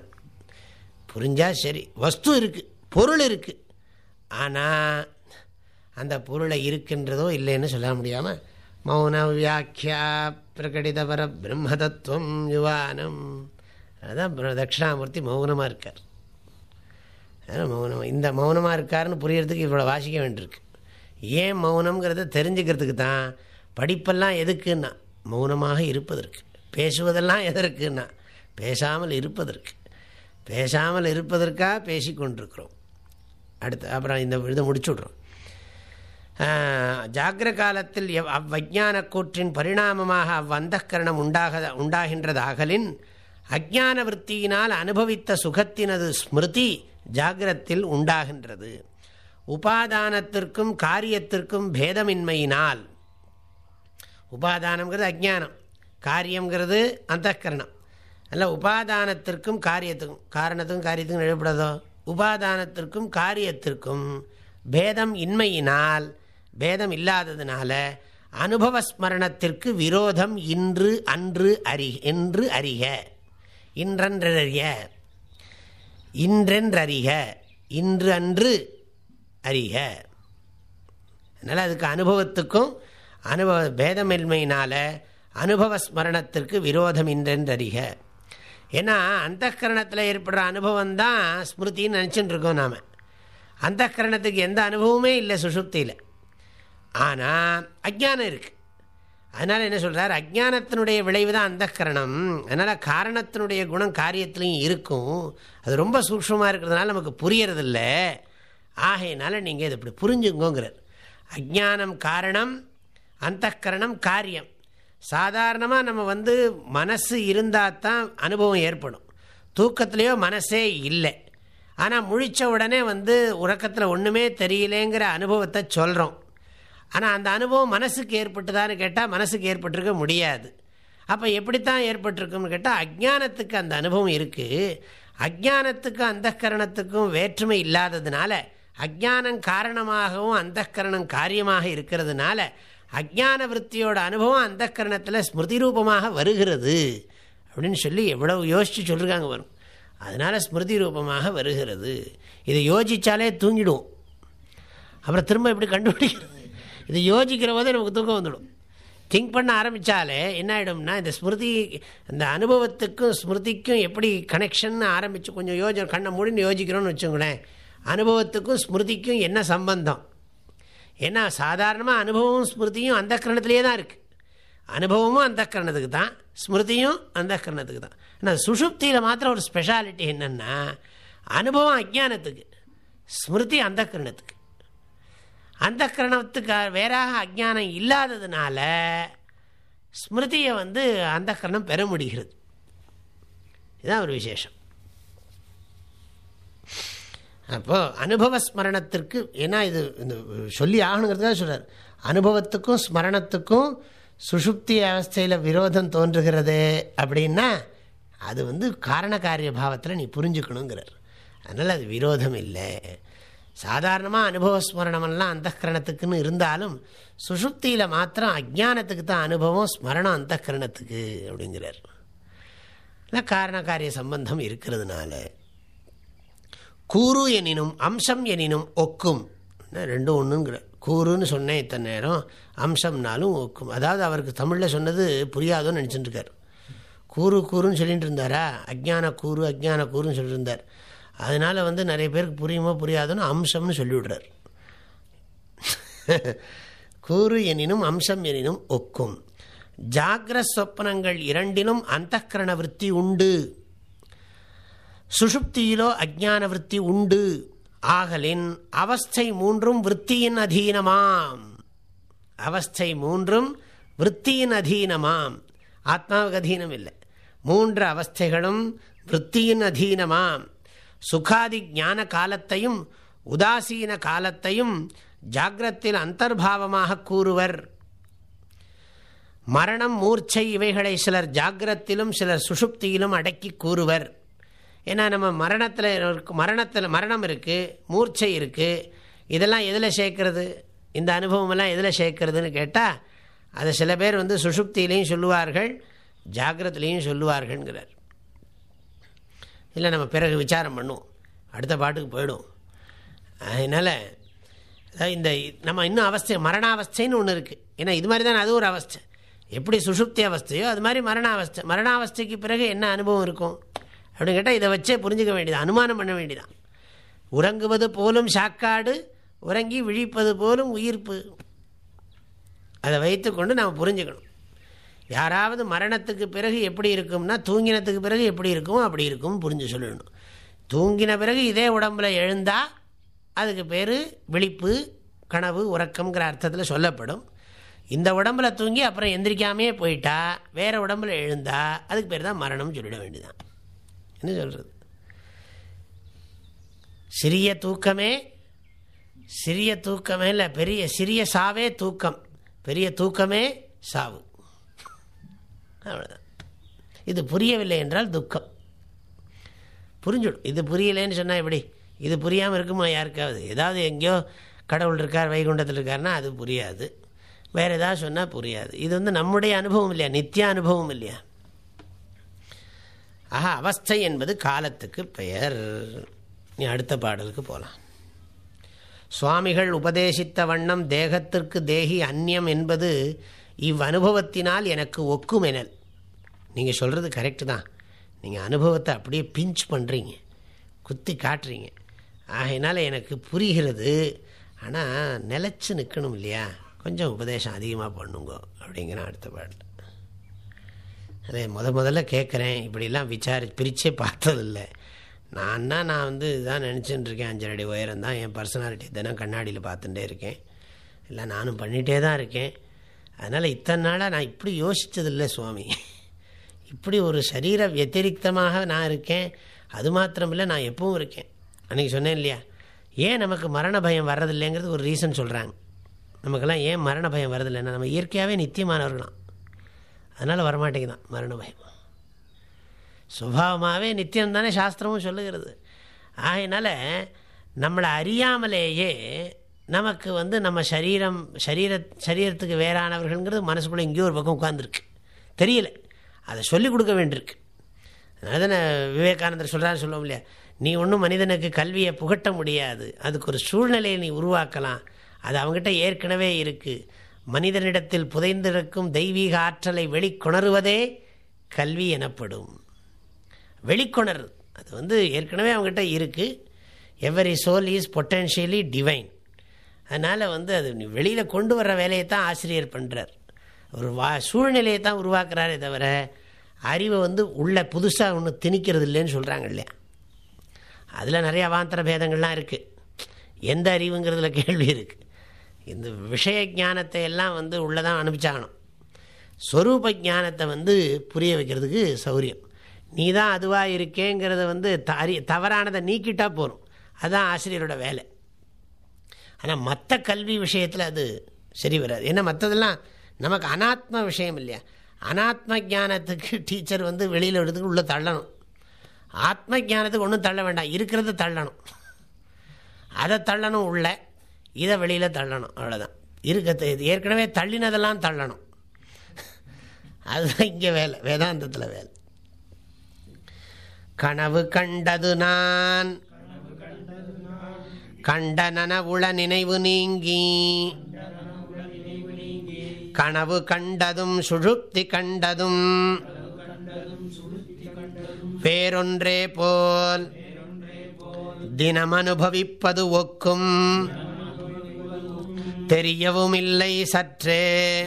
புரிஞ்சால் சரி. வஸ்து இருக்குது பொருள் இருக்குது ஆனால் அந்த பொருளை இருக்கின்றதோ இல்லைன்னு சொல்ல முடியாமல் மௌன வியாக்கியா பிரகடித பர யுவானம் அதுதான் தட்சிணாமூர்த்தி மௌனமாக இருக்கார் மௌனம் இந்த மௌனமாக இருக்காருன்னு புரியறதுக்கு இவ்வளோ வாசிக்க வேண்டியிருக்கு. ஏன் மௌனம்ங்கிறத தெரிஞ்சுக்கிறதுக்கு தான் படிப்பெல்லாம் எதுக்குன்னா மௌனமாக இருப்பதற்கு. பேசுவதெல்லாம் எதற்குன்னா பேசாமல் இருப்பதற்கு. பேசாமல் இருப்பதற்காக பேசி கொண்டிருக்கிறோம் அடுத்து அப்புறம் இந்த இதை முடிச்சு விட்றோம் ஜாகிர காலத்தில் எவ் அவ்வஜான கூற்றின் பரிணாமமாக அவ்வந்தக்கரணம் உண்டாக உண்டாகின்றதாகலின் அஜான விற்த்தியினால் அனுபவித்த சுகத்தினது ஸ்மிருதி ஜாகிரத்தில் உண்டாகின்றது. உபாதானத்திற்கும் காரியத்திற்கும் பேதமின்மையினால். உபாதானங்கிறது அஜானம் காரியங்கிறது அந்தக்கரணம் அல்ல உபாதானத்திற்கும் காரியத்துக்கும் காரணத்துக்கும் காரியத்துக்கும் எழுப்படாதோ உபாதானத்திற்கும் காரியத்திற்கும் பேதம் இன்மையினால் பேதம் இல்லாததுனால அனுபவ ஸ்மரணத்திற்கு விரோதம் இன்று அன்று அறி என்று அறிக. இன்றன்றறிய இன்றென்றறிக. இன்று அன்று அறிக. அதனால் அதுக்கு அனுபவத்துக்கும் அனுபவ பேதமின்மையினால் அனுபவ ஸ்மரணத்திற்கு விரோதம் இன்றென்றறிக. ஏன்னா அந்த கரணத்தில் ஏற்படுற அனுபவம் தான் ஸ்மிருத்தின்னு நினச்சிட்டு இருக்கோம் நாம். அந்த கரணத்துக்கு எந்த அனுபவமே இல்லை சுசுப்தியில் ஆனால் அஜானம் இருக்குது அதனால் என்ன சொல்கிறார் அஜானத்தினுடைய விளைவு தான் அந்த கரணம். அதனால் காரணத்தினுடைய குணம் காரியத்துலேயும் இருக்கும். அது ரொம்ப சூக்ஷமாக இருக்கிறதுனால நமக்கு புரியறதில்ல. ஆகையினால நீங்கள் இது இப்படி புரிஞ்சுங்கோங்கிறார். அஜானம் காரணம் அந்த கரணம் காரியம். சாதாரணமாக நம்ம வந்து மனசு இருந்தால் தான் அனுபவம் ஏற்படும். தூக்கத்துலேயோ மனசே இல்லை. ஆனால் முழித்த உடனே வந்து உறக்கத்தில் ஒன்றுமே தெரியலேங்கிற அனுபவத்தை சொல்கிறோம் ஆனால் அந்த அனுபவம் மனசுக்கு ஏற்பட்டுதான்னு கேட்டால் மனசுக்கு ஏற்பட்டிருக்க முடியாது. அப்போ எப்படித்தான் ஏற்பட்டிருக்கும்னு கேட்டால் அஜானத்துக்கு அந்த அனுபவம் இருக்குது அஜானத்துக்கும் அந்த கரணத்துக்கும் வேற்றுமை இல்லாததுனால அஜானம் காரணமாகவும் அந்த கரணம் காரியமாக இருக்கிறதுனால அஜான விற்த்தியோட அனுபவம் அந்த கரணத்தில் ஸ்மிருதி ரூபமாக வருகிறது. அப்படின்னு சொல்லி எவ்வளவு யோசித்து சொல்லியிருக்காங்க வரும் அதனால் ஸ்மிருதி ரூபமாக வருகிறது. இதை யோசித்தாலே தூங்கிடுவோம். அப்புறம் திரும்ப எப்படி கண்டுபிடிக்கிறது? இதை யோசிக்கிற போதே நமக்கு தூக்கம் வந்துடும். திங்க் பண்ண ஆரம்பித்தாலே என்ன ஆகிடும்னா இந்த ஸ்மிருதி இந்த அனுபவத்துக்கும் ஸ்மிருதிக்கும் எப்படி கனெக்ஷன் ஆரம்பித்து கொஞ்சம் யோஜனை கண்ணை மூடின்னு யோசிக்கிறோன்னு வச்சுங்களேன் அனுபவத்துக்கும் ஸ்மிருதிக்கும் என்ன சம்பந்தம்? ஏன்னா சாதாரணமாக அனுபவமும் ஸ்மிருதியும் அந்த கரணத்திலே தான் இருக்குது அனுபவமும் அந்த கரணத்துக்கு தான் ஸ்மிருதியும் அந்த கரணத்துக்கு தான். ஆனால் சுஷுப்தியில் மாத்திரம் ஒரு ஸ்பெஷாலிட்டி என்னென்னா அனுபவம் அஜானத்துக்கு ஸ்மிருதி அந்த கரணத்துக்கு. அந்த கரணத்துக்கு வேறாக அஜானம் இல்லாததுனால ஸ்மிருதியை வந்து அந்த கரணம் பெற முடிகிறது. இதுதான் ஒரு விசேஷம். அப்போது அனுபவ ஸ்மரணத்திற்கு ஏன்னா இது இந்த சொல்லி ஆகணுங்கிறதுக்காக சொல்கிறார் அனுபவத்துக்கும் ஸ்மரணத்துக்கும் சுஷுப்தி அவஸ்தையில் விரோதம் தோன்றுகிறது அப்படின்னா அது வந்து காரண காரிய பாவத்தில் நீ புரிஞ்சுக்கணுங்கிறார். அதனால் அது விரோதம் இல்லை. சாதாரணமாக அனுபவஸ்மரணமெல்லாம் அந்தகரணத்துக்குன்னு இருந்தாலும் சுஷுப்தியில் மாத்திரம் அஜானத்துக்கு தான் அனுபவம் ஸ்மரணம் அந்தகரணத்துக்கு அப்படிங்கிறார். இல்லை காரண காரிய சம்பந்தம் இருக்கிறதுனால. கூறு எனினும் அம்சம் எனினும் ஒக்கும். ரெண்டும் ஒன்றுங்கிற கூறுன்னு சொன்னேன் இத்தனை நேரம் அம்சம்னாலும் ஒக்கும். அதாவது அவருக்கு தமிழில் சொன்னது புரியாதோன்னு நினச்சிட்டு இருக்கார். கூறு கூறுன்னு சொல்லிட்டு இருந்தாரா? அஜ்ஞான கூறு அஜ்ஞான கூறுன்னு சொல்லிட்டு இருந்தார். அதனால் வந்து நிறைய பேருக்கு புரியுமோ புரியாதுன்னு அம்சம்னு சொல்லிவிடுறார். கூறு எனினும் அம்சம் எனினும் ஒக்கும். ஜாகிர சொப்பனங்கள் இரண்டிலும் அந்தக்கரண விற்பி உண்டு. சுஷுப்தியிலோ அஜான விற்பி உண்டு. ஆகலின் அவஸ்தை மூன்றும் விற்த்தியின் அதீனமாம். அவஸ்தை மூன்றும் விற்த்தியின் அதீனமாம். ஆத்மாவுக்கு அதீனம் இல்லை மூன்று அவஸ்தைகளும் விற்த்தியின் அதீனமாம். சுகாதி ஞான காலத்தையும் உதாசீன காலத்தையும் ஜாகிரத்தில் அந்தர்பாவமாக கூறுவர். மரணம் மூர்ச்சை இவைகளை சிலர் ஜாகிரத்திலும் சிலர் சுஷுப்தியிலும் அடக்கி கூறுவர். ஏன்னா நம்ம மரணத்தில் மரணத்தில் மரணம் இருக்குது மூர்ச்சை இருக்குது இதெல்லாம் எதில் சேர்க்கறது? இந்த அனுபவமெல்லாம் எதில் சேர்க்கறதுன்னு கேட்டால் அதை சில பேர் வந்து சுஷுப்தியிலையும் சொல்லுவார்கள் ஜாகிரத்திலையும் சொல்லுவார்கள்ங்கிறார். இல்லை நம்ம பிறகு விசாரம் பண்ணுவோம். அடுத்த பாட்டுக்கு போயிடும் அதனால் இந்த நம்ம இன்னும் அவஸ்தை மரணாவஸ்தைன்னு ஒன்று இருக்குது ஏன்னா இது மாதிரி தான் அது ஒரு அவஸ்தை. எப்படி சுஷுப்தி அவஸ்தையோ அது மாதிரி மரணாவஸ்தை. மரணாவஸ்தைக்கு பிறகு என்ன அனுபவம் இருக்கும்? அப்படின்னு கேட்டால் இதை வச்சே புரிஞ்சுக்க வேண்டியது அனுமானம் பண்ண வேண்டியதான் உறங்குவது போலும் சாக்காடு உறங்கி விழிப்பது போலும் உயிர்ப்பு. அதை வைத்துக்கொண்டு நாம் புரிஞ்சுக்கணும். யாராவது மரணத்துக்கு பிறகு எப்படி இருக்கும்னா தூங்கினத்துக்கு பிறகு எப்படி இருக்கும் அப்படி இருக்கும் புரிஞ்சு சொல்லணும். தூங்கின பிறகு இதே உடம்பில் எழுந்தால் அதுக்கு பேர் விழிப்பு கனவு உறக்கம்ங்கிற அர்த்தத்தில் சொல்லப்படும். இந்த உடம்பில் தூங்கி அப்புறம் எந்திரிக்காமையே போயிட்டா வேறு உடம்பில் எழுந்தா அதுக்கு பேர் தான் மரணம்னு சொல்லிட வேண்டியதான் என்ன சொல்கிறது சிறிய தூக்கமே சிறிய தூக்கமே இல்லை பெரிய சிறிய சாவே தூக்கம். பெரிய தூக்கமே சாவு. அவ்வளோதான் இது புரியவில்லை என்றால் துக்கம். புரிஞ்சுடும் இது புரியலேன்னு சொன்னால் எப்படி? இது புரியாமல் இருக்குமா யாருக்காவது? ஏதாவது எங்கேயோ கடவுள் இருக்கார் வைகுண்டத்தில் இருக்காருன்னா அது புரியாது. வேறு ஏதாவது சொன்னால் புரியாது. இது வந்து நம்முடைய அனுபவம் இல்லையா? நித்திய அனுபவம் இல்லையா? ஆக அவஸ்தை என்பது காலத்துக்கு பெயர். நீ அடுத்த பாடலுக்கு போகலாம் சுவாமிகள் உபதேசித்த வண்ணம் தேகத்திற்கு தேகி அந்நியம் என்பது இவ்வனுபவத்தினால் எனக்கு ஒக்குமெனல் நீங்கள் சொல்கிறது கரெக்டு தான். நீங்கள் அனுபவத்தை அப்படியே பிஞ்ச் பண்ணுறீங்க குத்தி காட்டுறீங்க. ஆகையினால் எனக்கு புரிகிறது. ஆனால் நிலச்சி நிற்கணும் இல்லையா? கொஞ்சம் உபதேசம் அதிகமாக பண்ணுங்க அப்படிங்கிற அடுத்த பாடல் அதே முத முதல்ல கேட்குறேன் இப்படிலாம் விசாரி பிரித்தே பார்த்ததில்லை. நான்னா நான் வந்து இதான் நினச்சிட்டு இருக்கேன். அஞ்சரை அடி உயரம் தான். என் பர்சனாலிட்டி தினம் கண்ணாடியில் பார்த்துட்டே இருக்கேன். இல்லை நானும் பண்ணிகிட்டே தான் இருக்கேன். அதனால் இத்தனை நாளாக நான் இப்படி யோசித்ததில்லை சுவாமி. இப்படி ஒரு சரீர வத்திரிகமாக நான் இருக்கேன். அது மாத்திரமில்லை நான் எப்பவும் இருக்கேன். அன்றைக்கி சொன்னேன் இல்லையா? ஏன் நமக்கு மரண பயம் வர்றதில்லைங்கிறது ஒரு ரீசன் சொல்கிறாங்க நமக்கெல்லாம் ஏன் மரண பயம் வரதில்லைன்னா நம்ம இயற்கையாகவே நித்தியமானவர்களாம். அதனால் வரமாட்டேங்குதான் மரண பயம். சுபாவமாகவே நித்தியம் தானே சாஸ்திரமும் சொல்லுகிறது. ஆகையினால நம்மளை அறியாமலேயே நமக்கு வந்து நம்ம சரீரம் சரீர சரீரத்துக்கு வேறானவர்கள்ங்கிறது மனசுக்குள்ளே எங்கேயோ ஒரு பக்கம் உட்காந்துருக்கு தெரியல. அதை சொல்லிக் கொடுக்க வேண்டியிருக்கு. அதனால தானே விவேகானந்தர் சொல்கிறான்னு சொல்லுவோம் இல்லையா? நீ ஒன்றும் மனிதனுக்கு கல்வியை புகட்ட முடியாது. அதுக்கு ஒரு சூழ்நிலையை நீ உருவாக்கலாம். அது அவங்ககிட்ட ஏற்கனவே இருக்குது மனிதனிடத்தில் புதைந்திருக்கும் தெய்வீக ஆற்றலை வெளிக்கொணருவதே கல்வி எனப்படும். வெளிக்கொணர் அது வந்து ஏற்கனவே அவங்ககிட்ட இருக்குது every soul is potentially divine அதனால் வந்து அது வெளியில் கொண்டு வர்ற வேலையை தான் ஆசிரியர் பண்ணுறார் ஒரு வா சூழ்நிலையை தான் உருவாக்குறாரே தவிர அறிவை வந்து உள்ள புதுசாக ஒன்று திணிக்கிறது இல்லைன்னு சொல்கிறாங்க இல்லையா? அதில் நிறைய அவாந்தர பேதங்கள்லாம் இருக்குது எந்த அறிவுங்கிறதுல கேள்வி இருக்குது இந்த விஷய ஞானத்தை எல்லாம் வந்து உள்ளே தான் அனுப்பிச்சாகணும். ஸ்வரூப ஞானத்தை வந்து புரிய வைக்கிறதுக்கு சௌரியம். நீ தான் அதுவாக இருக்கேங்கிறத வந்து தரி தவறானதை நீக்கிட்டால் போகிறோம் அதுதான் ஆசிரியரோட வேலை. ஆனால் மற்ற கல்வி விஷயத்தில் அது சரி வராது. ஏன்னா மற்றதெல்லாம் நமக்கு அனாத்ம விஷயம் இல்லையா? அனாத்ம ஜானத்துக்கு டீச்சர் வந்து வெளியில் விடுறதுக்கு உள்ளே தள்ளணும். ஆத்ம ஜானத்துக்கு ஒன்றும் தள்ள வேண்டாம். இருக்கிறத தள்ளணும். அதை தள்ளணும் உள்ள. இதை வெளியில் தள்ளணும். அவ்வளோதான் இருக்க ஏற்கனவே தள்ளினதெல்லாம் தள்ளணும். அதுதான் இங்கே வேலை. வேதாந்தத்தில் வேலை. கனவு கண்டது நான். கண்ட நனவுள நினைவு நீங்கி. கனவு கண்டதும் சுழுப்தி கண்டதும். வேறொன்றே போல் தினம் அனுபவிப்பது ஒக்கும். தெரியவும் இல்லை சற்றே.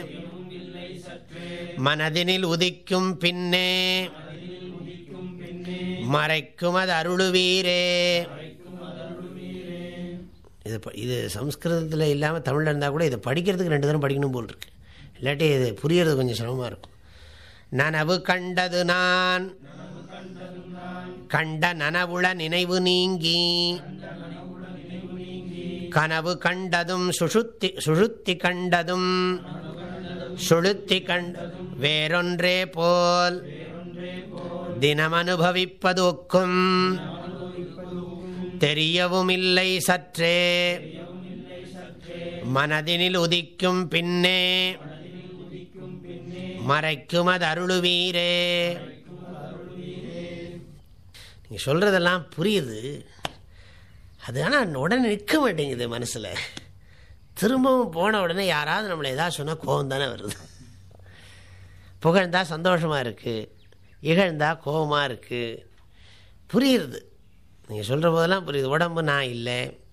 மனதினில் உதிக்கும் பின்னே. மறைக்கும் அது அருளுவீரே. இது இது சம்ஸ்கிருதத்தில் இல்லாமல் தமிழில் இருந்தால் கூட இதை படிக்கிறதுக்கு ரெண்டு தரம் படிக்கணும் போல் இருக்கு. இல்லாட்டி இது புரியறது கொஞ்சம் சிரமமாக இருக்கும். நனவு கண்டது நான். கண்ட நனவுள நினைவு நீங்கி. கனவு கண்டதும் சுஷுத்தி சுழுத்தி கண்டதும். சுழுத்தி கண்ட வேறொன்றே போல். தினம் ஒக்கும் தெரியவும் இல்லை சற்றே. மனதினில் உதிக்கும் பின்னே. மறைக்கும் அது அருளுவீரே. நீங்கள் சொல்கிறதெல்லாம் புரியுது. அது ஆனால் உடனே நிற்க மாட்டேங்குது மனசில். திரும்பவும் போன உடனே யாராவது நம்மளை ஏதாவது சொன்னால் கோபம் தானே வருது. புகழ்ந்தால் சந்தோஷமாக இருக்குது இகழ்ந்தால் கோபமாக இருக்குது புரியுறது நீங்கள் சொல்கிற போதெல்லாம் புரியுது. உடம்பு நான் இல்லை.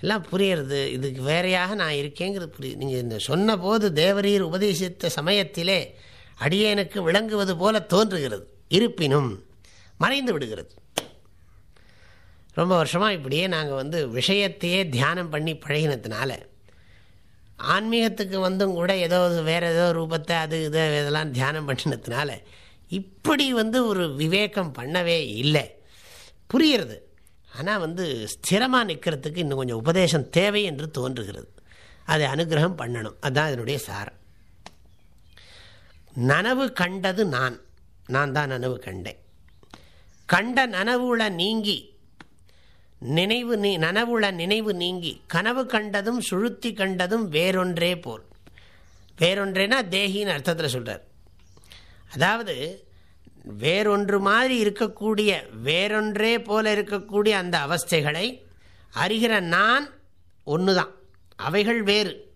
எல்லாம் புரியுறது. இதுக்கு வேறையாக நான் இருக்கேங்கிறது புரியுது. நீங்கள் இந்த சொன்ன போது தேவரீர் உபதேசித்த சமயத்திலே அடியேனுக்கு விளங்குவது போல தோன்றுகிறது. இருப்பினும் மறைந்து விடுகிறது. ரொம்ப வருஷமாக இப்படியே நாங்கள் வந்து விஷயத்தையே தியானம் பண்ணி பழகினதுனால ஆன்மீகத்துக்கு வந்தும் கூட ஏதோ வேறு ஏதோ ரூபத்தை அது இதை இதெல்லாம் தியானம் பண்ணினதுனால இப்படி வந்து ஒரு விவேகம் பண்ணவே இல்லை. புரிகிறது. ஆனால் வந்து ஸ்திரமாக நிற்கிறதுக்கு இன்னும் கொஞ்சம் உபதேசம் தேவை என்று தோன்றுகிறது. அதை அனுகிரகம் பண்ணணும். அதுதான் இதனுடைய சாரம். நனவு கண்டது நான். நான் தான் நனவு கண்டேன். கண்ட நனவுல நீங்கி நினைவு நீ நனவுள நினைவு நீங்கி கனவு கண்டதும் சுழுத்தி கண்டதும் வேறொன்றே போல். வேறொன்றேனா தேகின்னு அர்த்தத்தில் சொல்கிறார் அதாவது வேறொன்று மாதிரி இருக்கக்கூடிய வேறொன்றே போல இருக்கக்கூடிய அந்த அவஸ்தைகளை அறிகிற நான் ஒன்று தான் அவைகள் வேறு.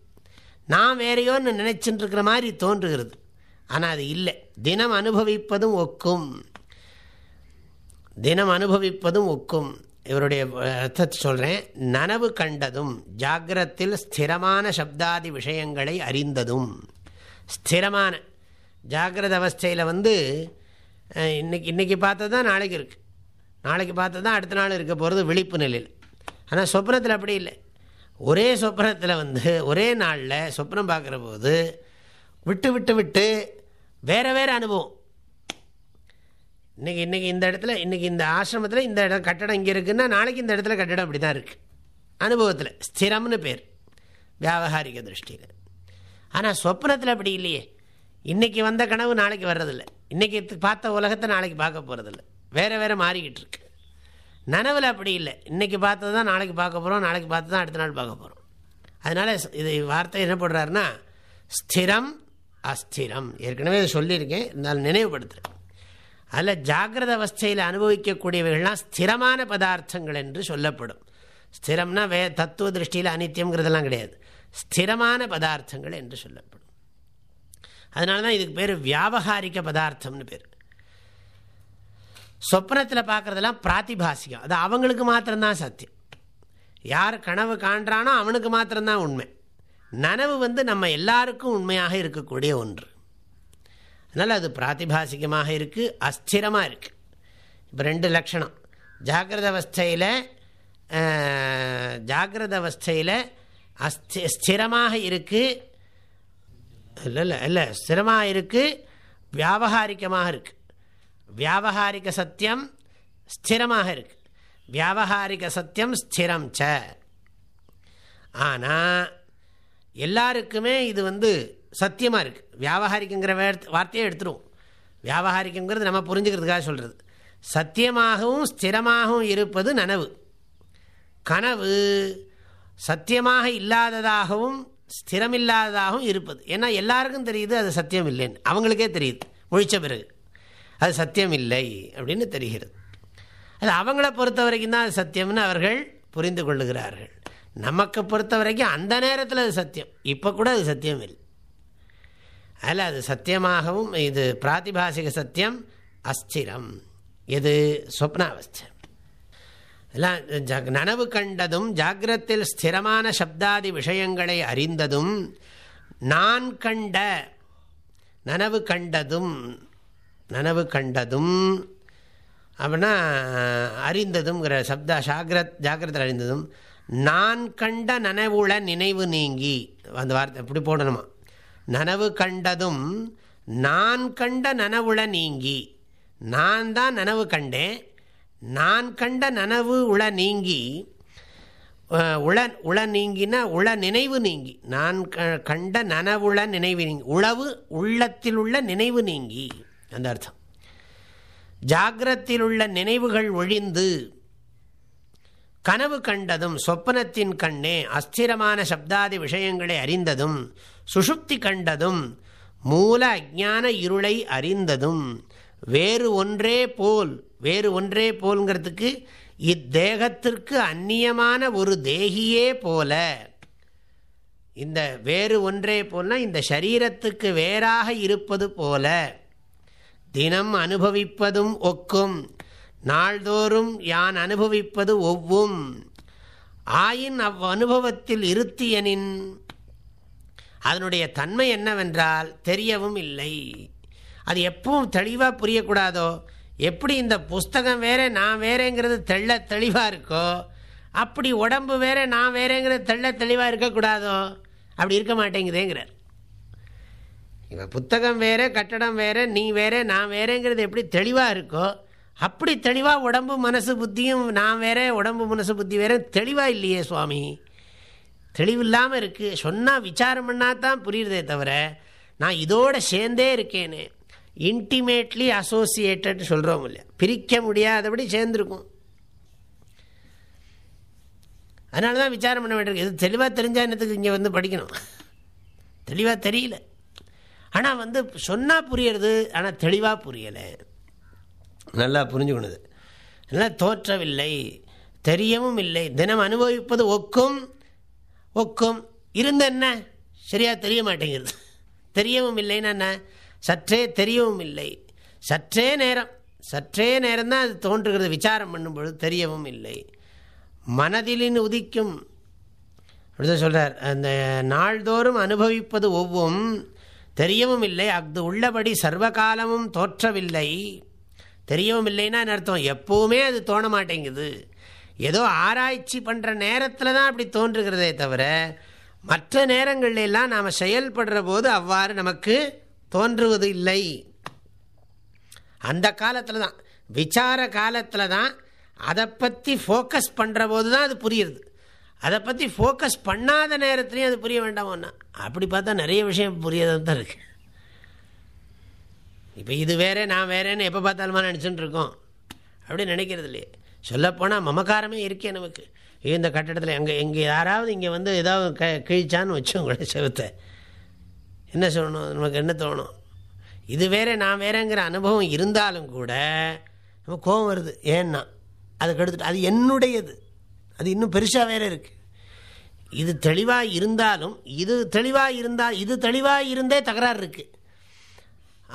நான் வேறையோன்னு நினைச்சுட்டு இருக்கிற மாதிரி தோன்றுகிறது. ஆனால் அது இல்லை. தினம் அனுபவிப்பதும் ஒக்கும். தினம் அனுபவிப்பதும் ஒக்கும். இவருடைய அர்த்தத்தை சொல்கிறேன் நனவு கண்டதும் ஜாகிரத்தில் ஸ்திரமான சப்தாதி விஷயங்களை அறிந்ததும். ஸ்திரமான ஜாகிரத அவஸ்தையில் வந்து இன்னைக்கு இன்றைக்கி பார்த்தது தான் நாளைக்கு இருக்குது நாளைக்கு பார்த்தது தான் அடுத்த நாள் இருக்க போகிறது விழிப்பு நிலையில். ஆனால் சொப்னத்தில் அப்படி இல்லை. ஒரே சொப்னத்தில் வந்து ஒரே நாளில் சொப்னம் பார்க்குற போது விட்டு விட்டு விட்டு வேறு வேறு அனுபவம். இன்றைக்கி இன்றைக்கி இந்த இடத்துல இன்றைக்கி இந்த ஆசிரமத்தில் இந்த இடம் கட்டடம் இங்கே இருக்குன்னா நாளைக்கு இந்த இடத்துல கட்டடம் அப்படி தான் இருக்குது அனுபவத்தில். ஸ்திரம்னு பேர். வியாபகாரிக திருஷ்டியில். ஆனால் சொப்னத்தில் அப்படி இல்லையே. இன்றைக்கி வந்த கனவு நாளைக்கு வர்றதில்லை. இன்றைக்கி பார்த்த உலகத்தை நாளைக்கு பார்க்க போகிறதில்ல வேறு வேறு மாறிக்கிட்டு இருக்கு. நனவில் அப்படி இல்லை. இன்றைக்கி பார்த்தது தான் நாளைக்கு பார்க்க போகிறோம் நாளைக்கு பார்த்து தான் அடுத்த நாள் பார்க்க போகிறோம் அதனால் இது வார்த்தை என்ன போடுறாருன்னா ஸ்திரம் அஸ்திரம். ஏற்கனவே இதை சொல்லியிருக்கேன். இருந்தாலும் நினைவுபடுத்துகிறேன் அதில் ஜாகிரத அவஸ்தையில் அனுபவிக்கக்கூடியவைகள்லாம் ஸ்திரமான பதார்த்தங்கள் என்று சொல்லப்படும். ஸ்திரம்னா வே தத்துவ திருஷ்டியில் அனித்தியங்கிறதெல்லாம் கிடையாது. ஸ்திரமான பதார்த்தங்கள் என்று சொல்லப்படும். அதனால தான் இதுக்கு பேர் வியாபகாரிக பதார்த்தம்னு பேர். சொப்னத்தில் பார்க்குறதெல்லாம் பிராத்திபாசிகம். அது அவங்களுக்கு மாத்திரம்தான் சத்தியம். யார் கனவு காண்றானோ அவனுக்கு மாத்திரம்தான் உண்மை. நனவு வந்து நம்ம எல்லாருக்கும் உண்மையாக இருக்கக்கூடிய ஒன்று. அதனால் அது பிராத்திபாசிகமாக இருக்குது அஸ்திரமாக இருக்குது இப்போ ரெண்டு லட்சணம். ஜாகிரத அவஸ்தையில் ஜாகிரத அவஸ்தையில் அஸ்தி ஸ்திரமாக இருக்குது இல்லை இல்லை இல்லை. ஸ்திரமாக இருக்குது வியாபகாரிக்கமாக இருக்குது வியாபகாரிக சத்தியம் ஸ்திரமாக இருக்குது வியாபகாரிக சத்தியம் ஸ்திரம் ச. ஆனால் எல்லாருக்குமே இது வந்து சத்தியமாக இருக்குது வியாபகாரிக்குங்கிற வார்த்தையை எடுத்துருவோம். வியாபகாரிக்கங்கிறது நம்ம புரிஞ்சுக்கிறதுக்காக சொல்கிறது சத்தியமாகவும் ஸ்திரமாகவும் இருப்பது நனவு. கனவு சத்தியமாக இல்லாததாகவும் ஸ்திரமில்லாததாகவும் இருப்பது. ஏன்னா எல்லாருக்கும் தெரியுது அது சத்தியம் இல்லைன்னு அவங்களுக்கே தெரியுது. முழிச்ச பிறகு. அது சத்தியம் இல்லை அப்படின்னு தெரிகிறது. அது அவங்கள பொறுத்த வரைக்கும் தான் அது சத்தியம்னு அவர்கள் புரிந்து கொள்ளுகிறார்கள். நமக்கு பொறுத்த வரைக்கும் அந்த நேரத்தில் அது சத்தியம். இப்போ கூட அது சத்தியம் இல்லை அதில் அது சத்தியமாகவும் இது பிராத்திபாசிக சத்தியம் அஸ்திரம். எது? சொப்னாவஸ்தை எல்லாம் நனவு கண்டதும் ஜாகிரத்தில் ஸ்திரமான சப்தாதி விஷயங்களை அறிந்ததும் நான் கண்ட நனவு கண்டதும் நனவு கண்டதும் அப்படின்னா அறிந்ததும்ங்கிற சப்தா ஜாகிரத் ஜாகிரத்தில் அறிந்ததும் நான் கண்ட நனவுள நினைவு நீங்கி அந்த வார்த்தை எப்படி போடணுமா? நனவு கண்டதும் நான் கண்ட நனவுள நீங்கி நான் தான் நனவு கண்டேன் நான் கண்ட நனவு உள நீங்கி உள உள நீங்கினா உள நினைவு நீங்கி. நான் கண்ட நனவுள நினைவு நீங்கி. உளவு உள்ளத்தில் உள்ள நினைவு நீங்கி. அந்த அர்த்தம். ஜாகிரத்தில் உள்ள நினைவுகள் ஒழிந்து கனவு கண்டதும் சொப்பனத்தின் கண்ணே அஸ்திரமான சப்தாதி விஷயங்களை அறிந்ததும் சுஷுப்தி கண்டதும் மூல அஜான இருளை அறிந்ததும் வேறு ஒன்றே போல் வேறு ஒன்றே போல்ங்கிறதுக்கு இத்தேகத்திற்கு அந்நியமான ஒரு தேகியே போல. இந்த வேறு ஒன்றே போல்னால் இந்த சரீரத்துக்கு வேறாக இருப்பது போல. தினம் அனுபவிப்பதும் ஒக்கும் நாள்தோறும் யான் அனுபவிப்பது ஒவ்வும். ஆயின் அவ் அனுபவத்தில் இருத்தியனின் அதனுடைய தன்மை என்னவென்றால் தெரியவும் இல்லை. அது எப்பவும் தெளிவாக புரியக்கூடாதோ? எப்படி இந்த புஸ்தகம் வேற நான் வேறேங்கிறது தெள்ள தெளிவாக இருக்கோ அப்படி உடம்பு வேற நான் வேறேங்கிறது தெள்ள தெளிவாக இருக்கக்கூடாதோ? அப்படி இருக்க மாட்டேங்குதேங்கிறார். இப்போ புத்தகம் வேற கட்டடம் வேற நீ வேற நான் வேறேங்கிறது எப்படி தெளிவாக இருக்கோ அப்படி தெளிவாக உடம்பு மனசு புத்தியும் நான் வேற உடம்பு மனசு புத்தி வேற தெளிவாக இல்லையே சுவாமி. தெளிவு இல்லாமல் இருக்குது சொன்னால் விசாரம் பண்ணால் தான் புரியுறதே தவிர நான் இதோடு சேர்ந்தே இருக்கேனே. இன்டிமேட்லி அசோசியேட்டட் சொல்கிறோம் இல்லையா? பிரிக்க முடியாதபடி சேர்ந்துருக்கும். அதனால தான் விசாரம் பண்ண வேண்டியிருக்கு. இது தெளிவாக தெரிஞ்சா என்னத்துக்கு இங்கே வந்து படிக்கணும்? தெளிவாக தெரியல. ஆனால் வந்து சொன்னால் புரியறது ஆனால் தெளிவாக புரியலை. நல்லா புரிஞ்சுக்கணுது. நல்லா தோற்றவில்லை. தெரியவும் இல்லை. தினம் அனுபவிப்பது ஒக்கும் ஒக்கும். இருந்த என்ன சரியாக தெரிய மாட்டேங்கிறது தெரியவும் இல்லைன்னா என்ன? சற்றே தெரியவும் இல்லை. சற்றே நேரம் சற்றே நேரம் தான் அது தோன்றுகிறது. விசாரம் பண்ணும்பொழுது தெரியவும் இல்லை. மனதிலின் உதிக்கும். அப்படிதான் சொல்கிறார் அந்த நாள்தோறும் அனுபவிப்பது ஒவ்வும் தெரியவும் இல்லை. அது உள்ளபடி சர்வகாலமும் தோற்றவில்லை. தெரியவும் இல்லைன்னா அர்த்தம்? எப்போவுமே அது தோண மாட்டேங்குது. ஏதோ ஆராய்ச்சி பண்ணுற நேரத்தில் தான் அப்படி தோன்றுகிறதே தவிர மற்ற நேரங்கள்லாம் நாம் செயல்படுற போது அவ்வாறு நமக்கு தோன்றுவது இல்லை அந்த காலத்தில் தான் விசார காலத்தில் தான் அதை பற்றி ஃபோக்கஸ் பண்ணுற போது தான் அது புரியுறது. அதை பற்றி ஃபோக்கஸ் பண்ணாத நேரத்துலையும் அது புரிய வேண்டாமோன்னா அப்படி பார்த்தா நிறைய விஷயம் புரியதான் தான் இருக்கு. இப்போ இது வேறே நான் வேறேன்னு எப்போ பார்த்தாலுமா நினச்சிட்டு இருக்கோம். அப்படி நினைக்கிறது இல்லையே. சொல்லப்போனால் மமக்காரமே இருக்கே நமக்கு. இந்த கட்டடத்தில் எங்கே எங்கே யாராவது இங்கே வந்து ஏதாவது க கிழிச்சான்னு வச்சோங்களே செவத்தை. என்ன சொல்லணும்? நமக்கு என்ன தோணும்? இது வேற நான் வேறேங்கிற அனுபவம் இருந்தாலும் கூட நம்ம கோபம் வருது. ஏன்னா அதுக்கு எடுத்துட்டு அது என்னுடையது. அது இன்னும் பெருசாக வேற இருக்கு. இது தெளிவாக இருந்தாலும் இது தெளிவாக இருந்தால் இது தெளிவாக இருந்தே தகராறு இருக்கு.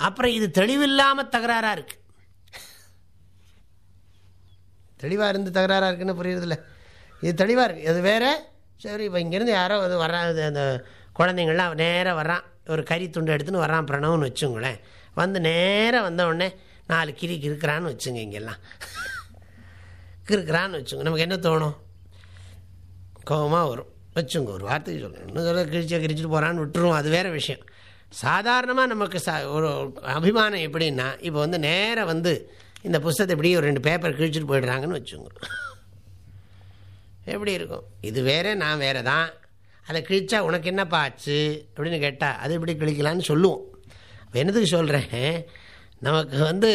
அப்புறம் இது தெளிவில்லாமல் தகராறாக இருக்கு. தெளிவாக இருந்து தகராறாக இருக்குன்னு புரியுறதில்ல. இது தெளிவாக இருக்குது அது வேறு. சரி இப்போ இங்கேருந்து யாரோ அது வர்றான் அந்த குழந்தைங்கள்லாம் நேராக வர்றான். ஒரு கறி துண்டு எடுத்துன்னு வரான் பிரணவன்னு வச்சுங்களேன். வந்து நேராக வந்த உடனே நாலு கிரி கிறுக்கிறான்னு வச்சுங்க இங்கெல்லாம். கிறுக்கிறான்னு வச்சுங்க. நமக்கு என்ன தோணும்? கோபமாக வரும். வச்சுங்க ஒரு வார்த்தைக்கு சொல்லுங்கள் இன்னும் சொல்ல கிழிச்சா கிழிச்சிட்டு போகிறான்னு விட்டுருவோம். அது வேறு விஷயம். சாதாரணமாக நமக்கு சா ஒரு அபிமானம் எப்படின்னா இப்போ வந்து நேராக வந்து இந்த புஸ்தகத்தை இப்படி ஒரு ரெண்டு பேப்பர் கிழிச்சிட்டு போயிடுறாங்கன்னு வச்சுங்க. எப்படி இருக்கும்? இது வேறே நான் வேறு தான் அதை கிழிச்சா உனக்கு என்னப்பா ஆச்சு? அப்படின்னு கேட்டால் அது எப்படி கிழிக்கலான்னு சொல்லுவோம். என்னதுக்கு சொல்கிறேன் நமக்கு வந்து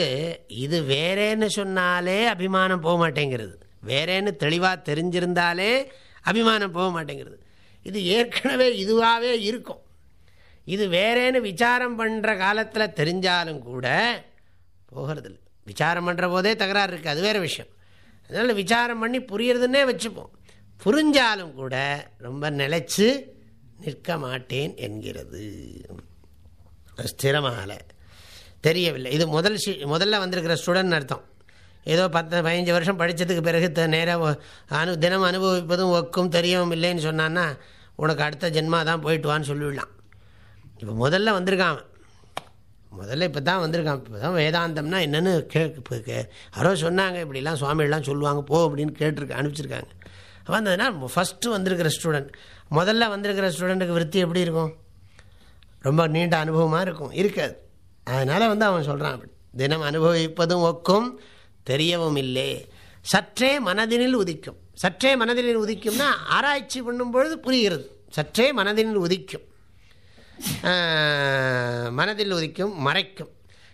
இது வேறேன்னு சொன்னாலே அபிமானம் போக மாட்டேங்கிறது. வேறேன்னு தெளிவாக தெரிஞ்சிருந்தாலே அபிமானம் போக மாட்டேங்கிறது. இது ஏற்கனவே இதுவாகவே இருக்கும். இது வேறேன்னு விசாரம் பண்ணுற காலத்தில் தெரிஞ்சாலும் கூட போகிறதில்ல. விசாரம் பண்ணுற போதே தகராறு இருக்குது அது வேறு விஷயம். அதனால் விசாரம் பண்ணி புரியறதுன்னே வச்சுப்போம். புரிஞ்சாலும் கூட ரொம்ப நிலைச்சு நிற்க மாட்டேன் என்கிறது. ஸ்திரமாகலை. தெரியவில்லை. இது முதல் ஷி முதல்ல வந்திருக்கிற ஸ்டூடெண்ட் அர்த்தம். ஏதோ பத்து பதினஞ்சு வருஷம் படித்ததுக்கு பிறகு நேராக அனு தினம் அனுபவிப்பதும் ஒக்கும் தெரியவும் இல்லைன்னு சொன்னான்னா உனக்கு அடுத்த ஜென்மா தான் போயிட்டு வான்னு சொல்லிவிடலாம் இப்போ முதல்ல வந்திருக்கான் அவன். முதல்ல இப்போ தான் வந்திருக்கான். இப்போ தான் வேதாந்தம்னா என்னென்னு கே கே யாரோ சொன்னாங்க இப்படிலாம் சுவாமிகள்லாம் சொல்லுவாங்க போ அப்படின்னு கேட்டிருக்க அனுப்பிச்சிருக்காங்க. வந்ததுன்னா ஃபஸ்ட்டு வந்திருக்கிற ஸ்டூடெண்ட் முதல்ல வந்திருக்கிற ஸ்டூடெண்ட்டுக்கு விருத்தி எப்படி இருக்கும்? ரொம்ப நீண்ட அனுபவமாக இருக்கும். இருக்காது. அதனால் வந்து அவன் சொல்கிறான் அப்படி. தினம் அனுபவிப்பதும் ஒக்கும் தெரியவும் இல்லை. சற்றே மனதினில் உதிக்கும். சற்றே மனதினில் உதிக்கும்னா ஆராய்ச்சி பண்ணும் பொழுது புரிகிறது. சற்றே மனதினில் உதிக்கும். மனதில் உதிக்கும் மறைக்கும்.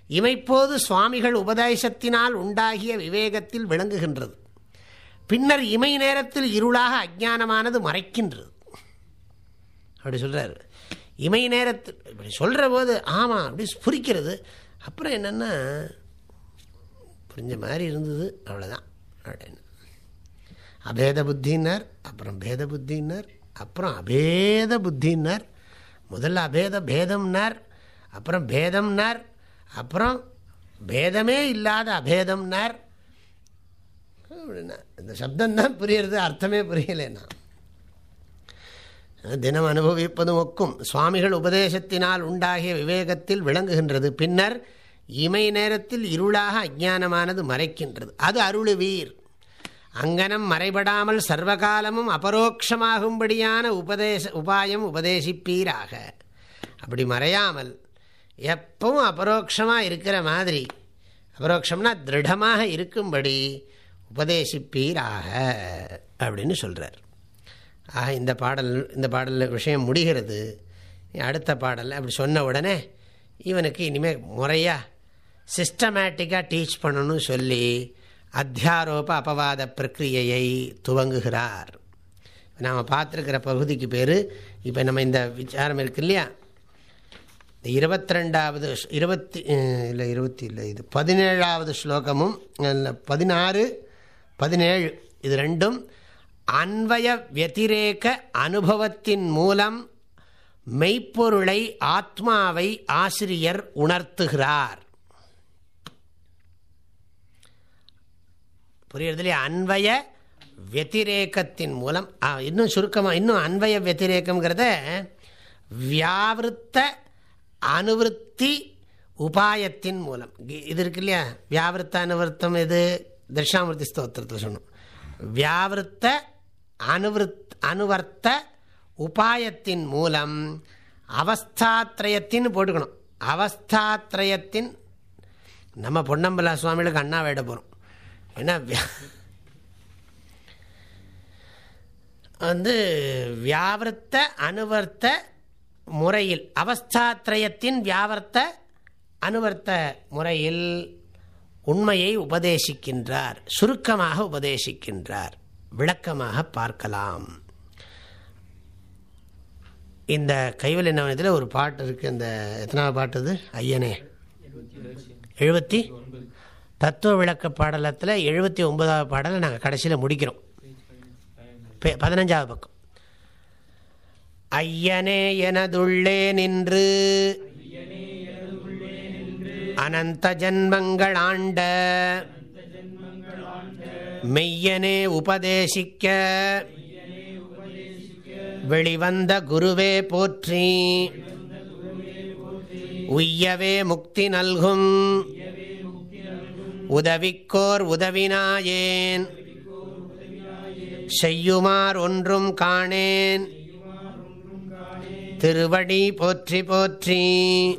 இமைப்போது சுவாமிகள் உபதேசத்தினால் உண்டாகிய விவேகத்தில் விளங்குகின்றது. பின்னர் இமை நேரத்தில் இருளாக அஜானமானது மறைக்கின்றது. அப்படி சொல்கிறாரு இமை நேரத்தில் இப்படி சொல்கிற போது ஆமாம் அப்படி புரிக்கிறது அப்புறம் என்னென்னா புரிஞ்ச மாதிரி இருந்தது. அவ்வளோதான் அப்படின்னு. அபேத புத்தின்னார் அப்புறம் பேத புத்தின்னார் அப்புறம் அபேத புத்தின்னார் முதல்ல அபேத பேதம்னார் அப்புறம் பேதம்னார் அப்புறம் பேதமே இல்லாத அபேதம்னார் அப்படின்னா இந்த சப்தம்தான் புரியுறது அர்த்தமே புரியலைன்னா. தினம் அனுபவிப்பதும் ஒக்கும். சுவாமிகள் உபதேசத்தினால் உண்டாகிய விவேகத்தில் விளங்குகின்றது. பின்னர் இமை நேரத்தில் இருளாக அஜானமானது மறைக்கின்றது. அது அருளுவீர். அங்கனம் மறைபடாமல் சர்வகாலமும் அபரோக்ஷமாகும்படியான உபதேச உபாயம் உபதேசிப்பீராக. அப்படி மறையாமல் எப்பவும் அபரோக்ஷமாக இருக்கிற மாதிரி. அபரோக்ஷம்னா திருடமாக இருக்கும்படி உபதேசிப்பீராக அப்படின்னு சொல்கிறார் ஆக இந்த பாடல் இந்த பாடலில் விஷயம் முடிகிறது. அடுத்த பாடல் அப்படி சொன்ன உடனே இவனுக்கு இனிமேல் முறையாக சிஸ்டமேட்டிக்காக டீச் பண்ணணும்னு சொல்லி அத்தியாரோப அபவாத பிரக்கிரியையை துவங்குகிறார். நாம் பார்த்துருக்கிற பகுதிக்கு பேர் இப்போ நம்ம இந்த விசாரம் இருக்கு இல்லையா? இந்த இருபத்திரெண்டாவது இருபத்தி இல்லை இருபத்தி இல்லை இது பதினேழாவது ஸ்லோகமும் இல்லை பதினாறு பதினேழு. இது ரெண்டும் அன்வய வத்திரேக அனுபவத்தின் மூலம் மெய்ப்பொருளை ஆத்மாவை ஆசிரியர் உணர்த்துகிறார். புரியுறதுலையே அன்வய வத்திரேக்கத்தின் மூலம். ஆ, இன்னும் சுருக்கமாக இன்னும் அன்வய வத்திரேக்கங்கிறத வியாவிருத்த அனுவருத்தி உபாயத்தின் மூலம். இது இருக்கு இல்லையா? வியாவிருத்த அனுவருத்தம் இது தட்சிணாமூர்த்தி ஸ்தோத்திரத்தில் சொன்னோம் வியாவிருத்த அனுவருத் அனுவர்த்த உபாயத்தின் மூலம் அவஸ்தாத்ரயத்தின் போட்டுக்கணும் அவஸ்தாத்ரயத்தின் நம்ம பொன்னம்பலா சுவாமிகளுக்கு அண்ணா வேட போகிறோம் ஏன்னா வியா- வந்து வியாவிருத்த அனுவர்த்த முறையில் அவஸ்தாத்ரயத்தின் வியாவர்த்த அனுவர்த்த முறையில் உண்மையை உபதேசிக்கின்றார் சுருக்கமாக உபதேசிக்கின்றார். விளக்கமாக பார்க்கலாம். இந்த கைவல் நவனத்தில் ஒரு பாட்டு இருக்குது இந்த எத்தனாவது பாட்டு இது ஐயனே. எழுபத்தி தத்துவ விளக்க பாடலத்தில் எழுபத்தி ஒன்பதாவது பாடலை நாங்கள் கடைசியில் முடிக்கிறோம். பதினஞ்சாவது பக்கம். ஐயனே எனதுள்ளே நின்று அனந்த ஜன்மங்களாண்ட. மெய்யனே உபதேசிக்க. வெளிவந்த குருவே போற்றி. உய்யவே முக்தி நல்கும். உதவிக்கோர் உதவினாயேன். செய்யுமார் ஒன்றும் காணேன். திருவடி போற்றி போற்றி.